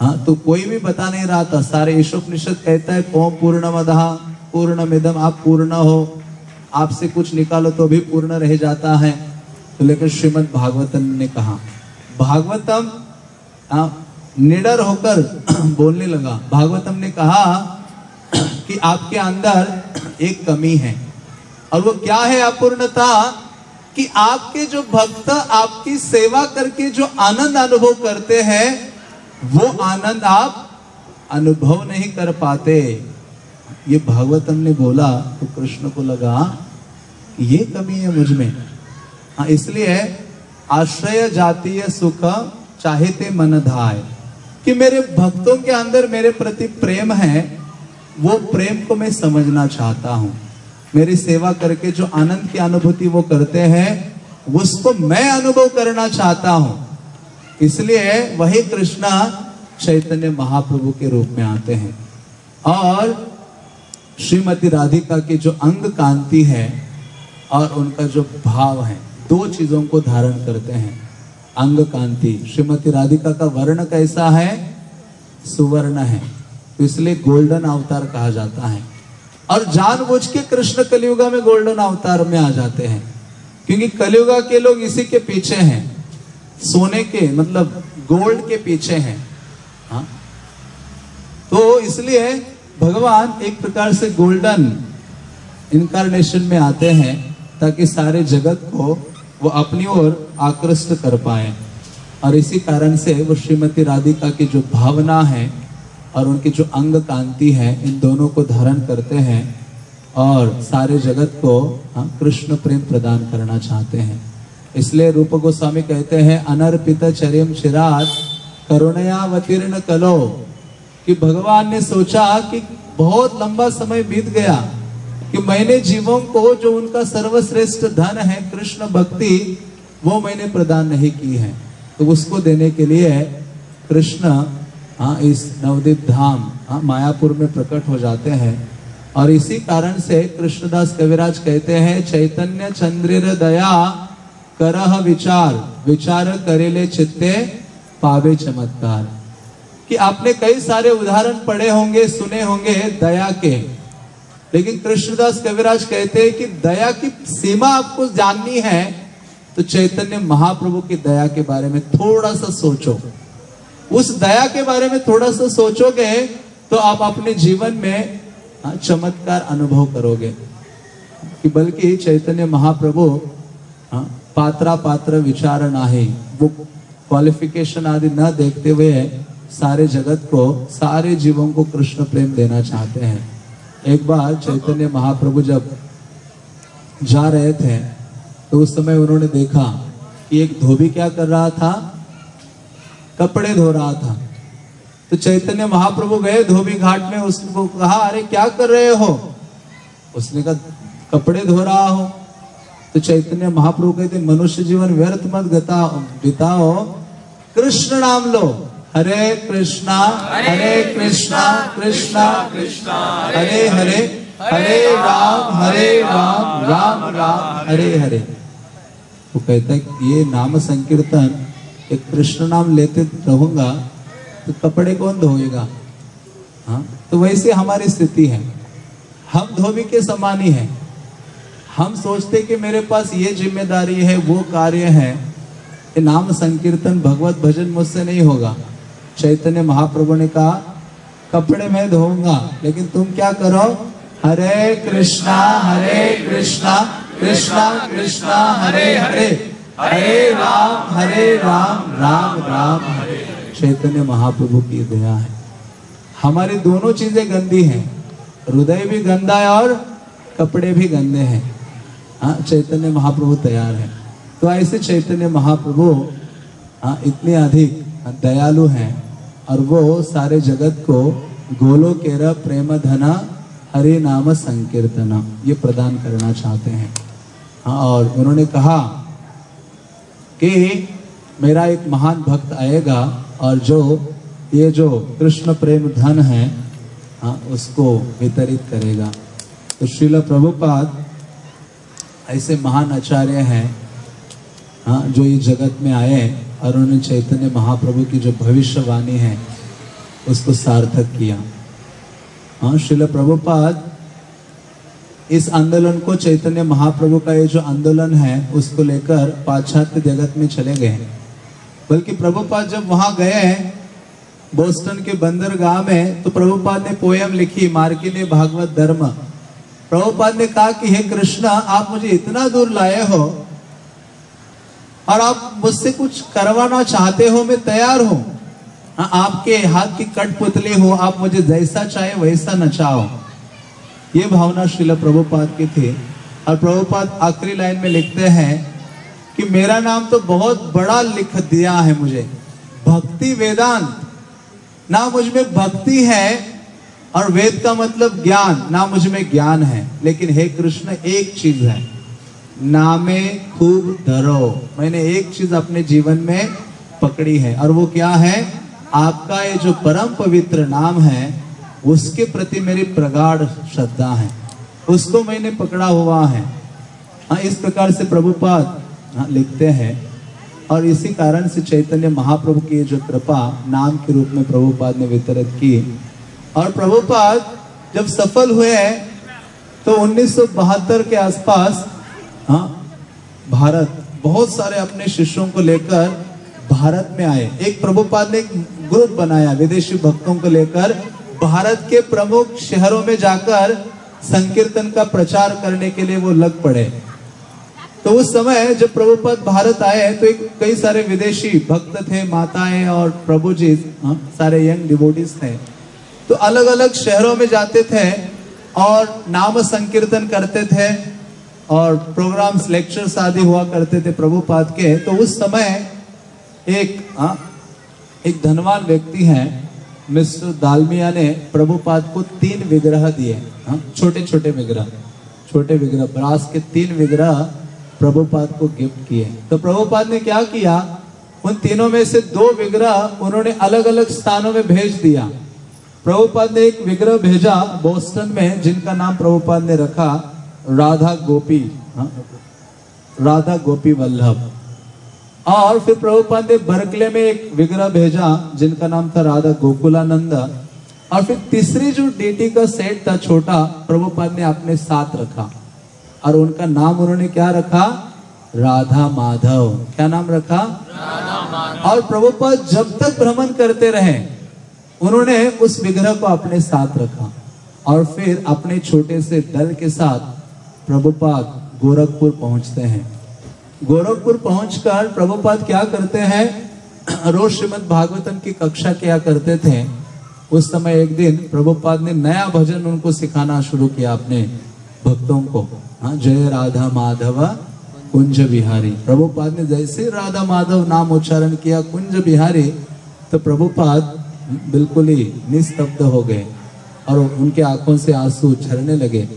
हाँ तो कोई भी बता नहीं रहा था। सारे ईशोपनिषद कहता है ओम पूर्ण मदहा पूर्ण मिदम आप पूर्ण हो। आपसे कुछ निकालो तो भी पूर्ण रह जाता है। तो लेकिन श्रीमद भागवतम ने कहा भागवतम हाँ, निडर होकर बोलने लगा। भागवतम ने कहा कि आपके अंदर एक कमी है और वो क्या है अपूर्णता कि आपके जो भक्त, आपकी सेवा करके जो आनंद अनुभव करते हैं, वो आनंद आप अनुभव नहीं कर पाते। ये भागवतम ने बोला तो कृष्ण को लगा ये कमी है मुझमें। हाँ इसलिए आश्रय जातीय सुख चाहते मन धाय। कि मेरे भक्तों के अंदर मेरे प्रति प्रेम है, वो प्रेम को मैं समझना चाहता हूँ। मेरी सेवा करके जो आनंद की अनुभूति वो करते हैं, उसको मैं अनुभव करना चाहता हूँ। इसलिए वही कृष्णा चैतन्य महाप्रभु के रूप में आते हैं। और श्रीमती राधिका की जो अंग कांति है और उनका जो भाव है, दो चीज़ों को धारण करते हैं। अंग कांति श्रीमती राधिका का वर्ण कैसा है? सुवर्ण है। तो इसलिए गोल्डन अवतार कहा जाता है। और जानबूझ के कृष्ण कलियुगा में गोल्डन अवतार में आ जाते हैं। क्योंकि कलियुगा के लोग इसी के पीछे हैं। सोने के मतलब गोल्ड के पीछे हैं। हाँ? तो इसलिए भगवान एक प्रकार से गोल्डन इनकारनेशन में आते हैं, ताकि सारे जगत को वो अपनी ओर आकृष्ट कर पाए। और इसी कारण से वो श्रीमती राधिका की जो भावना है और उनकी जो अंग कांति है इन दोनों को धारण करते हैं और सारे जगत को हाँ, कृष्ण प्रेम प्रदान करना चाहते हैं। इसलिए रूप गोस्वामी कहते हैं अनर्पित चरिम चिरात करुणयावतीर्ण कलो। कि भगवान ने सोचा कि बहुत लंबा समय बीत गया। कि मैंने जीवों को जो उनका सर्वश्रेष्ठ धन है, कृष्ण भक्ति, वो मैंने प्रदान नहीं की है। तो उसको देने के लिए कृष्ण हाँ इस नवदीप धाम हाँ मायापुर में प्रकट हो जाते हैं। और इसी कारण से कृष्णदास कविराज कहते हैं, चैतन्य चंद्र दया करह विचार विचार करेले चित्ते पावे चमत्कार। कि आपने कई सारे उदाहरण पढ़े होंगे, सुने होंगे दया के। लेकिन कृष्णदास कविराज कहते हैं कि दया की सीमा आपको जाननी है तो चैतन्य महाप्रभु की दया के बारे में थोड़ा सा सोचो उस दया के बारे में थोड़ा सा सोचोगे तो आप अपने जीवन में हाँ, चमत्कार अनुभव करोगे। कि बल्कि चैतन्य महाप्रभु हाँ, पात्रा पात्र विचार नाही वो क्वालिफिकेशन आदि न देखते हुए सारे जगत को सारे जीवों को कृष्ण प्रेम देना चाहते हैं। एक बार चैतन्य महाप्रभु जब जा रहे थे तो उस समय उन्होंने देखा कि एक धोबी क्या कर रहा था? कपड़े धो रहा था। तो चैतन्य महाप्रभु गए धोबी घाट में उसको कहा अरे क्या कर रहे हो? उसने कहा कपड़े धो रहा हो। तो चैतन्य महाप्रभु कहते मनुष्य जीवन व्यर्थ मत गता बिताओ। कृष्ण नाम लो। हरे कृष्णा हरे कृष्णा कृष्णा कृष्णा हरे हरे हरे राम हरे राम राम राम हरे हरे। वो कहता है ये नाम संकीर्तन एक कृष्ण नाम लेते रहूँगा तो कपड़े कौन धोएगा? हाँ तो वैसे हमारी स्थिति है। हम धोबी के समान ही। है हम सोचते कि मेरे पास ये ज़िम्मेदारी है वो कार्य है ये नाम संकीर्तन भगवत भजन मुझसे नहीं होगा। चैतन्य महाप्रभु ने कहा, कपड़े मैं धोऊँगा, लेकिन तुम क्या करो? हरे कृष्णा हरे कृष्णा कृष्णा कृष्णा, हरे हरे हरे राम हरे राम राम राम, हरे चैतन्य महाप्रभु की दया है। हमारी दोनों चीज़ें गंदी हैं। हृदय भी गंदा है और कपड़े भी गंदे हैं। हाँ चैतन्य महाप्रभु तैयार है। तो ऐसे चैतन्य महाप्रभु हाँ इतने अधिक दयालु हैं। और वो सारे जगत को गोलो केरा प्रेम धना हरे नाम संकीर्तना, ये प्रदान करना चाहते हैं। हाँ और उन्होंने कहा कि मेरा एक महान भक्त आएगा और जो, ये जो कृष्ण प्रेम धन है हाँ उसको वितरित करेगा। तो श्रील प्रभुपाद, ऐसे महान आचार्य हैं हाँ जो ये जगत में आए हैं और उन्होंने चैतन्य महाप्रभु की जो भविष्यवाणी है, उसको सार्थक किया। हाँ श्रील प्रभुपाद, इस आंदोलन को चैतन्य महाप्रभु का ये जो आंदोलन है, उसको लेकर पाश्चात्य जगत में चले गए बल्कि प्रभुपाद जब वहाँ गए हैं, बोस्टन के बंदरगाह में तो प्रभुपाद ने पोयम लिखी, मार्किने भागवत धर्म। प्रभुपाद ने कहा कि, हे कृष्णा, आप मुझे इतना दूर लाए हो और आप मुझसे कुछ करवाना चाहते हो मैं तैयार हूँ। हाँ, आपके हाथ की कठपुतली हो आप मुझे जैसा चाहे वैसा नचाओ। ये भावना श्रील प्रभुपाद की थी। और प्रभुपाद आखिरी लाइन में लिखते हैं कि मेरा नाम तो बहुत बड़ा लिख दिया है मुझे। भक्ति वेदांत। ना मुझमें भक्ति है और वेद का मतलब ज्ञान। ना मुझमें ज्ञान है। लेकिन हे कृष्ण एक चीज़ है। नामे खूब धरो। मैंने एक चीज़ अपने जीवन में पकड़ी है और वो क्या है? आपका ये जो परम पवित्र नाम है उसके प्रति मेरी प्रगाढ़ श्रद्धा है। उसको मैंने पकड़ा हुआ है। हाँ इस प्रकार से प्रभुपाद हाँ, लिखते हैं। और इसी कारण से चैतन्य महाप्रभु की जो कृपा नाम के रूप में प्रभुपाद ने वितरित की। और प्रभुपाद जब सफल हुए तो 1972 के आसपास हाँ भारत बहुत सारे अपने शिष्यों को लेकर भारत में आए। एक प्रभुपाद ने ग्रुप बनाया विदेशी भक्तों को लेकर भारत के प्रमुख शहरों में जाकर संकीर्तन का प्रचार करने के लिए वो लग पड़े। तो उस समय जब प्रभुपद भारत आए तो एक कई सारे विदेशी भक्त थे माताएँ और प्रभु जी हाँ, सारे यंग डिवोटीज थे। तो अलग अलग शहरों में जाते थे और नाम संकीर्तन करते थे। और प्रोग्राम्स लेक्चर्स आदि हुआ करते थे प्रभुपाद के तो उस समय एक आ, एक धनवान व्यक्ति हैं मिस्टर दालमिया ने प्रभुपाद को तीन विग्रह दिए छोटे छोटे विग्रह छोटे विग्रह ब्रास के तीन विग्रह प्रभुपाद को गिफ्ट किए। तो प्रभुपाद ने क्या किया? उन तीनों में से दो विग्रह उन्होंने अलग अलग स्थानों में भेज दिया। प्रभुपाद ने एक विग्रह भेजा बोस्टन में जिनका नाम प्रभुपाद ने रखा राधा गोपी, हा? राधा गोपी वल्लभ। और फिर प्रभुपाद ने बर्कले में एक विग्रह भेजा, जिनका नाम था राधा गोकुलानंद। और फिर तीसरी जो डेटी का सेट था छोटा, प्रभुपाद ने अपने साथ रखा। और उनका नाम उन्होंने क्या रखा? राधा माधव। क्या नाम रखा? राधा और प्रभुपाद जब तक भ्रमण करते रहे, उन्होंने उस विग्रह को अपने साथ रखा। और फिर अपने छोटे से दल के साथ प्रभुपाद गोरखपुर पहुँचते हैं। गोरखपुर पहुंचकर प्रभुपाद क्या करते हैं? रोज श्रीमद भागवतम की कक्षा क्या करते थे? उस समय एक दिन प्रभुपाद ने नया भजन उनको सिखाना शुरू किया अपने भक्तों को। हाँ जय राधा माधव, कुंज बिहारी। प्रभुपाद ने जैसे राधा माधव नाम उच्चारण किया, कुंज बिहारी तो प्रभुपाद बिल्कुल ही निस्तब्ध हो गए और उनके आँखों से आँसू झरने लगे।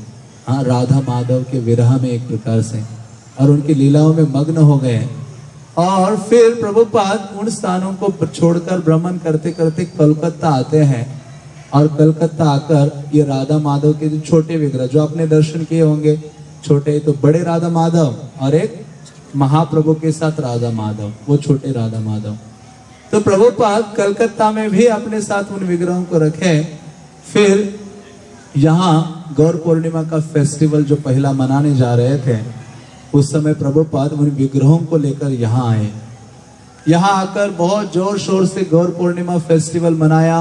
हाँ राधा माधव के विरह में एक प्रकार से और उनकी लीलाओं में मग्न हो गए और फिर प्रभुपाद उन स्थानों को छोड़कर भ्रमण करते करते कलकत्ता आते हैं। और कलकत्ता आकर ये राधा माधव के जो छोटे विग्रह, जो आपने दर्शन किए होंगे, छोटे तो बड़े राधा माधव और एक महाप्रभु के साथ राधा माधव, वो छोटे राधा माधव। तो प्रभुपाद कलकत्ता में भी अपने साथ उन विग्रहों को रखे। फिर यहाँ गौर पूर्णिमा का फेस्टिवल जो पहला मनाने जा रहे थे, उस समय प्रभुपाद उन विग्रहों को लेकर यहाँ आए। यहाँ आकर बहुत ज़ोर शोर से गौर पूर्णिमा फेस्टिवल मनाया,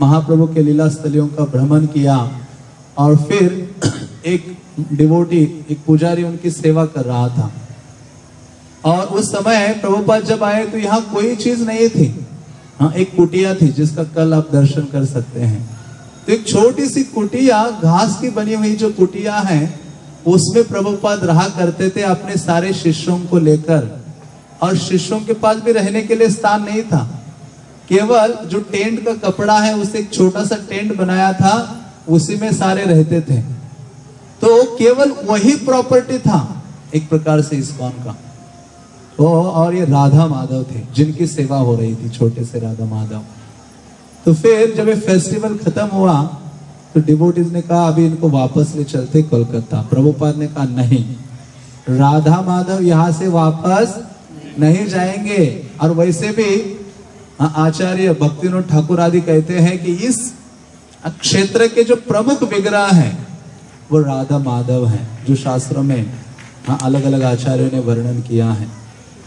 महाप्रभु के लीला स्थलियों का भ्रमण किया, और फिर एक डिवोटी एक पुजारी उनकी सेवा कर रहा था। और उस समय प्रभुपाद जब आए तो यहाँ कोई चीज़ नहीं थी। हाँ एक कुटिया थी जिसका कल आप दर्शन कर सकते हैं। तो एक छोटी सी कुटिया, घास की बनी हुई जो कुटिया है, उसमें प्रभुपाद रहा करते थे अपने सारे शिष्यों को लेकर। और शिष्यों के पास भी रहने के लिए स्थान नहीं था। केवल जो टेंट का कपड़ा है, उसे एक छोटा सा टेंट बनाया था, उसी में सारे रहते थे। तो केवल वही प्रॉपर्टी था, एक प्रकार से इस्कॉन का। तो और ये राधा माधव थे, जिनकी सेवा हो रही थी, छोटे से राधा माधव। तो फिर जब ये फेस्टिवल खत्म हुआ तो डिवोटीज ने कहा अभी इनको वापस ले चलते कोलकाता. प्रभुपाद ने कहा नहीं राधा माधव यहाँ से वापस नहीं जाएँगे। और वैसे भी हाँ, आचार्य भक्तिनोद ठाकुर आदि कहते हैं कि इस क्षेत्र के जो प्रमुख विग्रह हैं वो राधा माधव हैं जो शास्त्रों में हाँ, अलग अलग आचार्यों ने वर्णन किया है।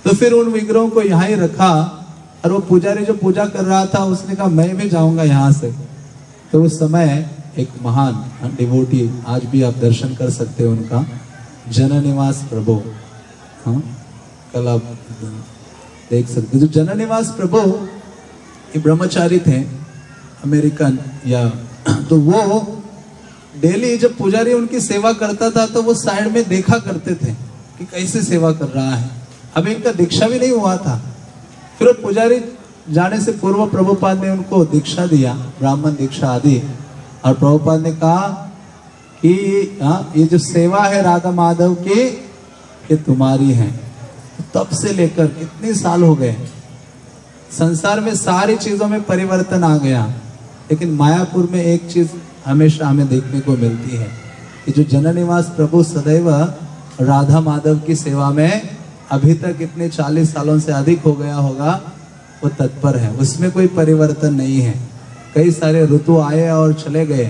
तो फिर उन विग्रहों को यहाँ ही रखा और वो पुजारी जो पूजा कर रहा था, उसने कहा, मैं भी जाऊँगा यहाँ से। तो उस समय एक महान डिवोटी, आज भी आप दर्शन कर सकते हो उनका जन निवास प्रभु। हाँ कल आप देख सकते जो जन निवास प्रभु, ये ब्रह्मचारी थे, अमेरिकन, या तो वो डेली जब पुजारी उनकी सेवा करता था तो वो साइड में देखा करते थे कि कैसे सेवा कर रहा है। अभी इनका दीक्षा भी नहीं हुआ था। फिर पुजारी जाने से पूर्व प्रभुपाद ने उनको दीक्षा दिया ब्राह्मण दीक्षा आदि और प्रभुपाद ने कहा कि हाँ, ये जो सेवा है राधा माधव की ये तुम्हारी है। तब से लेकर कितने साल हो गए संसार में सारी चीज़ों में परिवर्तन आ गया लेकिन मायापुर में एक चीज़ हमेशा हमें देखने को मिलती है कि जो जननिवास प्रभु सदैव राधा माधव की सेवा में अभी तक इतने चालीस सालों से अधिक हो गया होगा, वो तत्पर है। उसमें कोई परिवर्तन नहीं है। कई सारे ऋतु आए और चले गए।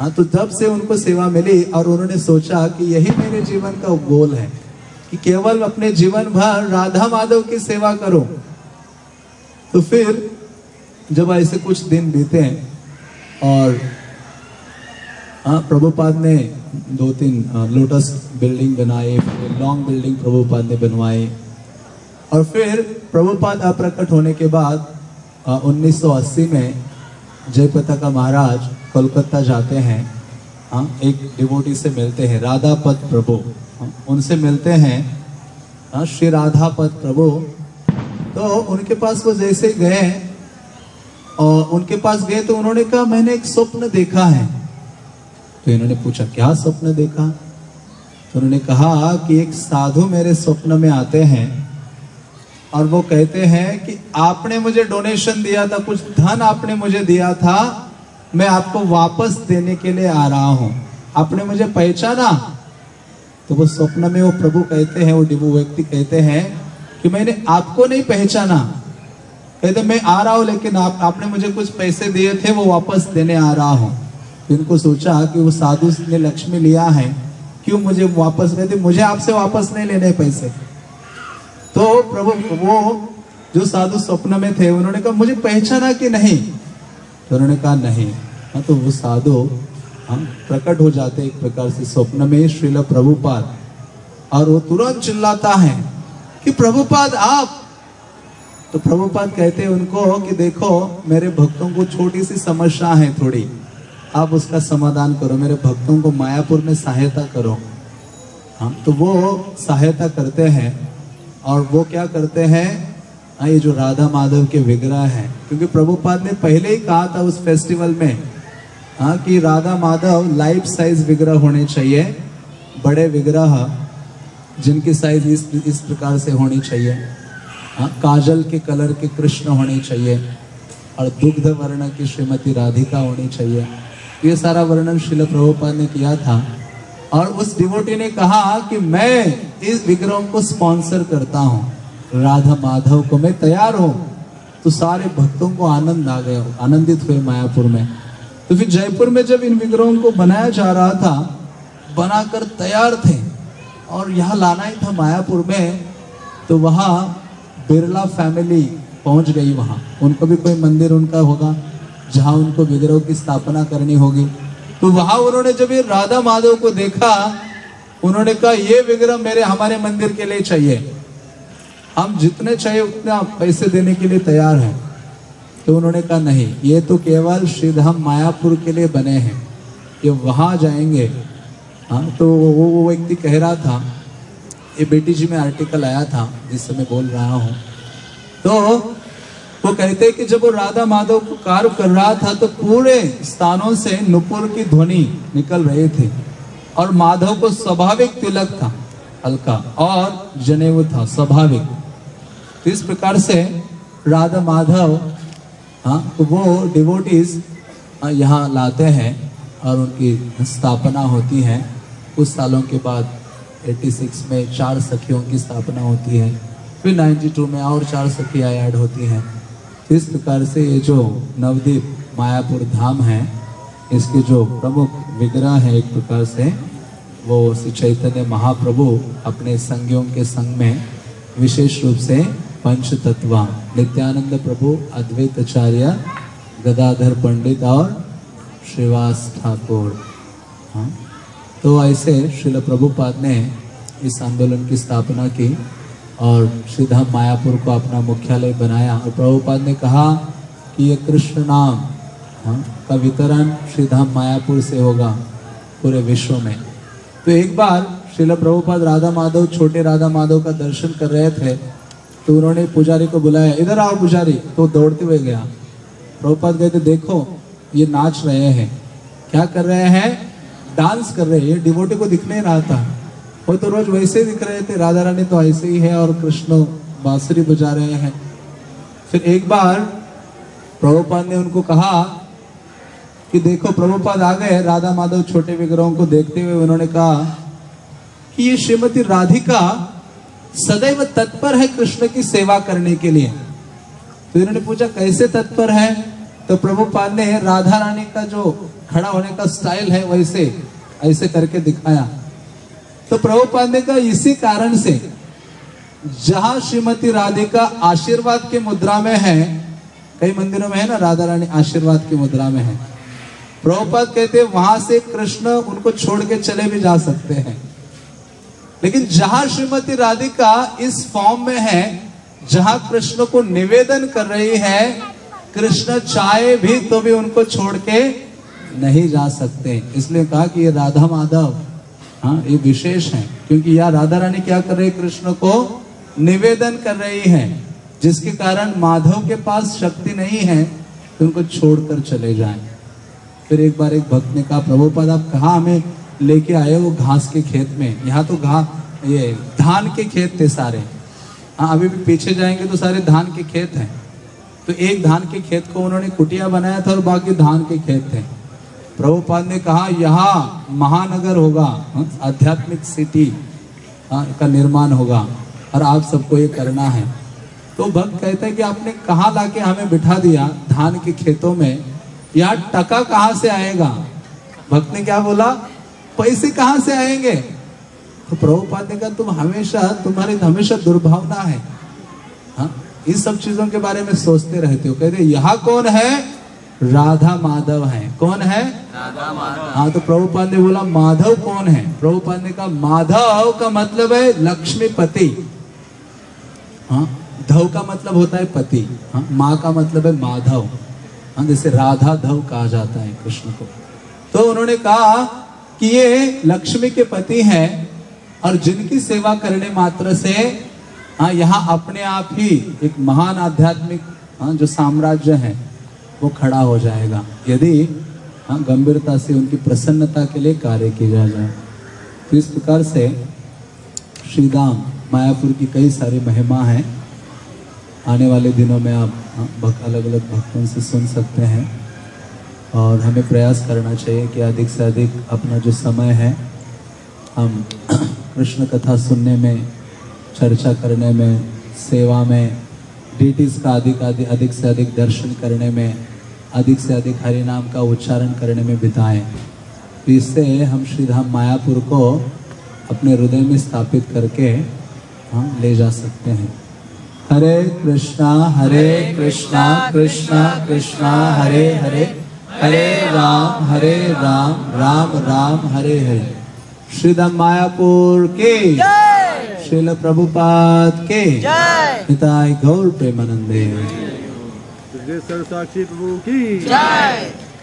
हाँ तो जब से उनको सेवा मिली और उन्होंने सोचा कि यही मेरे जीवन का गोल है, कि केवल अपने जीवन भर राधा माधव की सेवा करो। तो फिर जब ऐसे कुछ दिन बीते और हाँ प्रभुपाद ने दो तीन लोटस बिल्डिंग बनाए फिर लॉन्ग बिल्डिंग प्रभुपाद ने बनवाए। और फिर प्रभुपाद अप्रकट होने के बाद अ, 1980 में जयपताका महाराज कोलकाता जाते हैं। हाँ एक डिवोटी से मिलते हैं राधापद प्रभु। हाँ, उनसे मिलते हैं हाँ श्री राधापद प्रभु। तो उनके पास वो जैसे गए और उनके पास गए तो उन्होंने कहा मैंने एक स्वप्न देखा है। तो इन्होंने पूछा, क्या स्वप्न देखा? तो उन्होंने कहा कि एक साधु मेरे स्वप्न में आते हैं और वो कहते हैं कि आपने मुझे डोनेशन दिया था, कुछ धन आपने मुझे दिया था, मैं आपको वापस देने के लिए आ रहा हूँ। आपने मुझे पहचाना? तो वो स्वप्न में वो प्रभु कहते हैं, वो डिबू व्यक्ति कहते हैं कि मैंने आपको नहीं पहचाना। कहते, मैं आ रहा हूँ, लेकिन आप, आपने मुझे कुछ पैसे दिए थे, वो वापस देने आ रहा हूँ। इनको सोचा कि वो साधु ने लक्ष्मी लिया है, क्यों मुझे वापस कहते मुझे आपसे वापस नहीं लेने पैसे। तो प्रभु, वो जो साधु स्वप्न में थे, उन्होंने कहा, मुझे पहचाना कि नहीं? तो उन्होंने कहा, नहीं। हाँ तो वो साधु, हम प्रकट हो जाते एक प्रकार से स्वप्न में श्रील प्रभुपाद। और वो तुरंत चिल्लाता है कि, प्रभुपाद, आप तो प्रभुपाद कहते हैं उनको कि, देखो, मेरे भक्तों को छोटी सी समस्या है थोड़ी। आप उसका समाधान करो। मेरे भक्तों को मायापुर में सहायता करो। हाँ तो वो सहायता करते हैं और वो क्या करते हैं? हाँ ये जो राधा माधव के विग्रह हैं। क्योंकि प्रभुपाद ने पहले ही कहा था उस फेस्टिवल में हाँ कि राधा माधव लाइफ साइज़ विग्रह होने चाहिए, बड़े विग्रह जिनकी साइज़ इस इस प्रकार से होनी चाहिए। हाँ काजल के कलर के कृष्ण होने चाहिए और दुग्ध वर्ण की श्रीमती राधिका होनी चाहिए। ये सारा वर्णन शिल प्रभुपाद ने किया था। और उस डिवोटी ने कहा कि मैं इस विग्रहों को स्पॉन्सर करता हूँ। राधा माधव को मैं तैयार हूँ। तो सारे भक्तों को आनंद आ गया, आनंदित हुए मायापुर में। तो फिर जयपुर में जब इन विग्रहों को बनाया जा रहा था, बनाकर तैयार थे, और यहाँ लाना ही था मायापुर में तो वहाँ बिरला फैमिली पहुँच गई वहाँ। उनको भी कोई मंदिर उनका होगा। जहाँ उनको विग्रहों की स्थापना करनी होगी। तो वहाँ उन्होंने जब ये राधा माधव को देखा, उन्होंने कहा, ये विग्रह मेरे, हमारे मंदिर के लिए चाहिए। हम जितने चाहिए उतना पैसे देने के लिए तैयार हैं। तो उन्होंने कहा, नहीं, ये तो केवल श्रीधाम मायापुर के लिए बने हैं। ये वहाँ जाएँगे। हाँ तो वो वो व्यक्ति कह रहा था, ये बेटी जी, में आर्टिकल आया था जिससे मैं बोल रहा हूँ। तो वो कहते हैं कि जब वो राधा माधव को कार्य कर रहा था तो पूरे स्थानों से नुपुर की ध्वनि निकल रहे थे और माधव को स्वाभाविक तिलक था, हल्का और जनेऊ था, स्वाभाविक। तो इस प्रकार से राधा माधव हाँ तो वो डिवोटीज यहाँ लाते हैं और उनकी स्थापना होती है। कुछ सालों के बाद 86 में चार सखियों की स्थापना होती है। फिर 92 में और चार सखियाँ ऐड होती हैं। इस प्रकार से ये जो नवदीप मायापुर धाम है, इसके जो प्रमुख विग्रह है एक प्रकार से, वो श्री चैतन्य महाप्रभु अपने संगियों के संग में विशेष रूप से पंच तत्व नित्यानंद प्रभु, अद्वैताचार्य, गदाधर पंडित और श्रीवास ठाकुर। हाँ। तो ऐसे श्रील प्रभुपाद ने इस आंदोलन की स्थापना की। और श्रीधाम मायापुर को अपना मुख्यालय बनाया। और प्रभुपाद ने कहा कि ये कृष्ण नाम हाँ, का वितरण श्रीधाम मायापुर से होगा पूरे विश्व में। तो एक बार श्रील प्रभुपाद राधा माधव छोटे राधा माधव का दर्शन कर रहे थे तो उन्होंने पुजारी को बुलाया इधर आओ पुजारी। तो दौड़ते हुए गया। प्रभुपाद कहते देखो ये नाच रहे हैं। क्या कर रहे हैं? डांस कर रहे हैं। ये डिवोटी को दिख नहीं रहा था। वो तो रोज वैसे दिख रहे थे, राधा रानी तो ऐसे ही है और कृष्ण बांसुरी बजा रहे हैं। फिर एक बार प्रभुपाद ने उनको कहा कि देखो, प्रभुपाद आ गए राधा माधव छोटे विग्रहों को देखते हुए। उन्होंने कहा कि ये श्रीमती राधिका सदैव तत्पर है कृष्ण की सेवा करने के लिए। तो इन्होंने पूछा, कैसे तत्पर है? तो प्रभुपाद ने राधा रानी का जो खड़ा होने का स्टाइल है, वैसे, ऐसे करके दिखाया। तो प्रभुपाद ने कहा, इसी कारण से जहाँ श्रीमती राधिका आशीर्वाद की मुद्रा में है, कई मंदिरों में है ना राधा रानी आशीर्वाद की मुद्रा में है, प्रभुपाद कहते वहाँ से कृष्ण उनको छोड़ के चले भी जा सकते हैं। लेकिन जहाँ श्रीमती राधिका इस फॉर्म में है, जहाँ कृष्ण को निवेदन कर रही है, कृष्ण चाहे भी तो भी उनको छोड़ के नहीं जा सकते। इसलिए कहा कि ये राधा माधव हाँ ये विशेष है। क्योंकि यहाँ राधा रानी क्या कर रही कृष्ण को निवेदन कर रही है, जिसके कारण माधव के पास शक्ति नहीं है तो उनको छोड़कर चले जाएँ। फिर एक बार एक भक्त ने कहा, प्रभुपाद, आप कहा हमें लेके आए वो घास के खेत में? यहाँ तो घा, ये धान के खेत थे सारे। हाँ अभी भी पीछे जाएँगे तो सारे धान के खेत हैं। तो एक धान के खेत को उन्होंने कुटिया बनाया था और बाकी धान के खेत थे। प्रभुपाद ने कहा यहाँ महानगर होगा हाँ, आध्यात्मिक सिटी हाँ, का निर्माण होगा और आप सबको ये करना है। तो भक्त कहते हैं कि आपने कहा लाके हमें बिठा दिया धान के खेतों में? यहाँ टका कहाँ से आएगा? भक्त ने क्या बोला पैसे कहाँ से आएँगे? तो प्रभुपाद ने कहा तुम हमेशा तुम्हारी हमेशा दुर्भावना है। हाँ इस सब चीज़ों के बारे में सोचते रहते हो। कहते यहाँ कौन है राधा माधव है। कौन है? राधा माधव। हाँ तो प्रभुपाद ने बोला माधव कौन है? प्रभुपाद ने कहा माधव का मतलब है लक्ष्मीपति। हाँ धव का मतलब होता है पति। हाँ माँ का मतलब है माधव। हाँ जैसे राधा धव कहा जाता है कृष्ण को। तो उन्होंने कहा कि ये लक्ष्मी के पति हैं और जिनकी सेवा करने मात्र से हाँ यहाँ अपने आप ही एक महान आध्यात्मिक हाँ जो साम्राज्य है वो खड़ा हो जाएगा। यदि हाँ गंभीरता से उनकी प्रसन्नता के लिए कार्य किया जाए। तो इस प्रकार से श्रीधाम मायापुर की कई सारी महिमा है। आने वाले दिनों में आप हाँ, अलग अलग भक्तों से सुन सकते हैं। और हमें प्रयास करना चाहिए कि अधिक से अधिक अपना जो समय है हम कृष्ण कथा सुनने में चर्चा करने में सेवा में डिटीज का अधिक अधिक अधिक से अधिक दर्शन करने में, अधिक से अधिक हरि नाम का उच्चारण करने में बिताएँ। तो इससे हम श्रीधाम मायापुर को अपने हृदय में स्थापित करके हम ले जा सकते हैं। हरे कृष्णा हरे कृष्णा कृष्णा कृष्णा, हरे हरे। हरे राम हरे राम राम राम, हरे हरे। श्रीधाम मायापुर के श्रील प्रभुपाद के जय पिताई गौर प्रेमानंदे साक्षी प्रभु की जय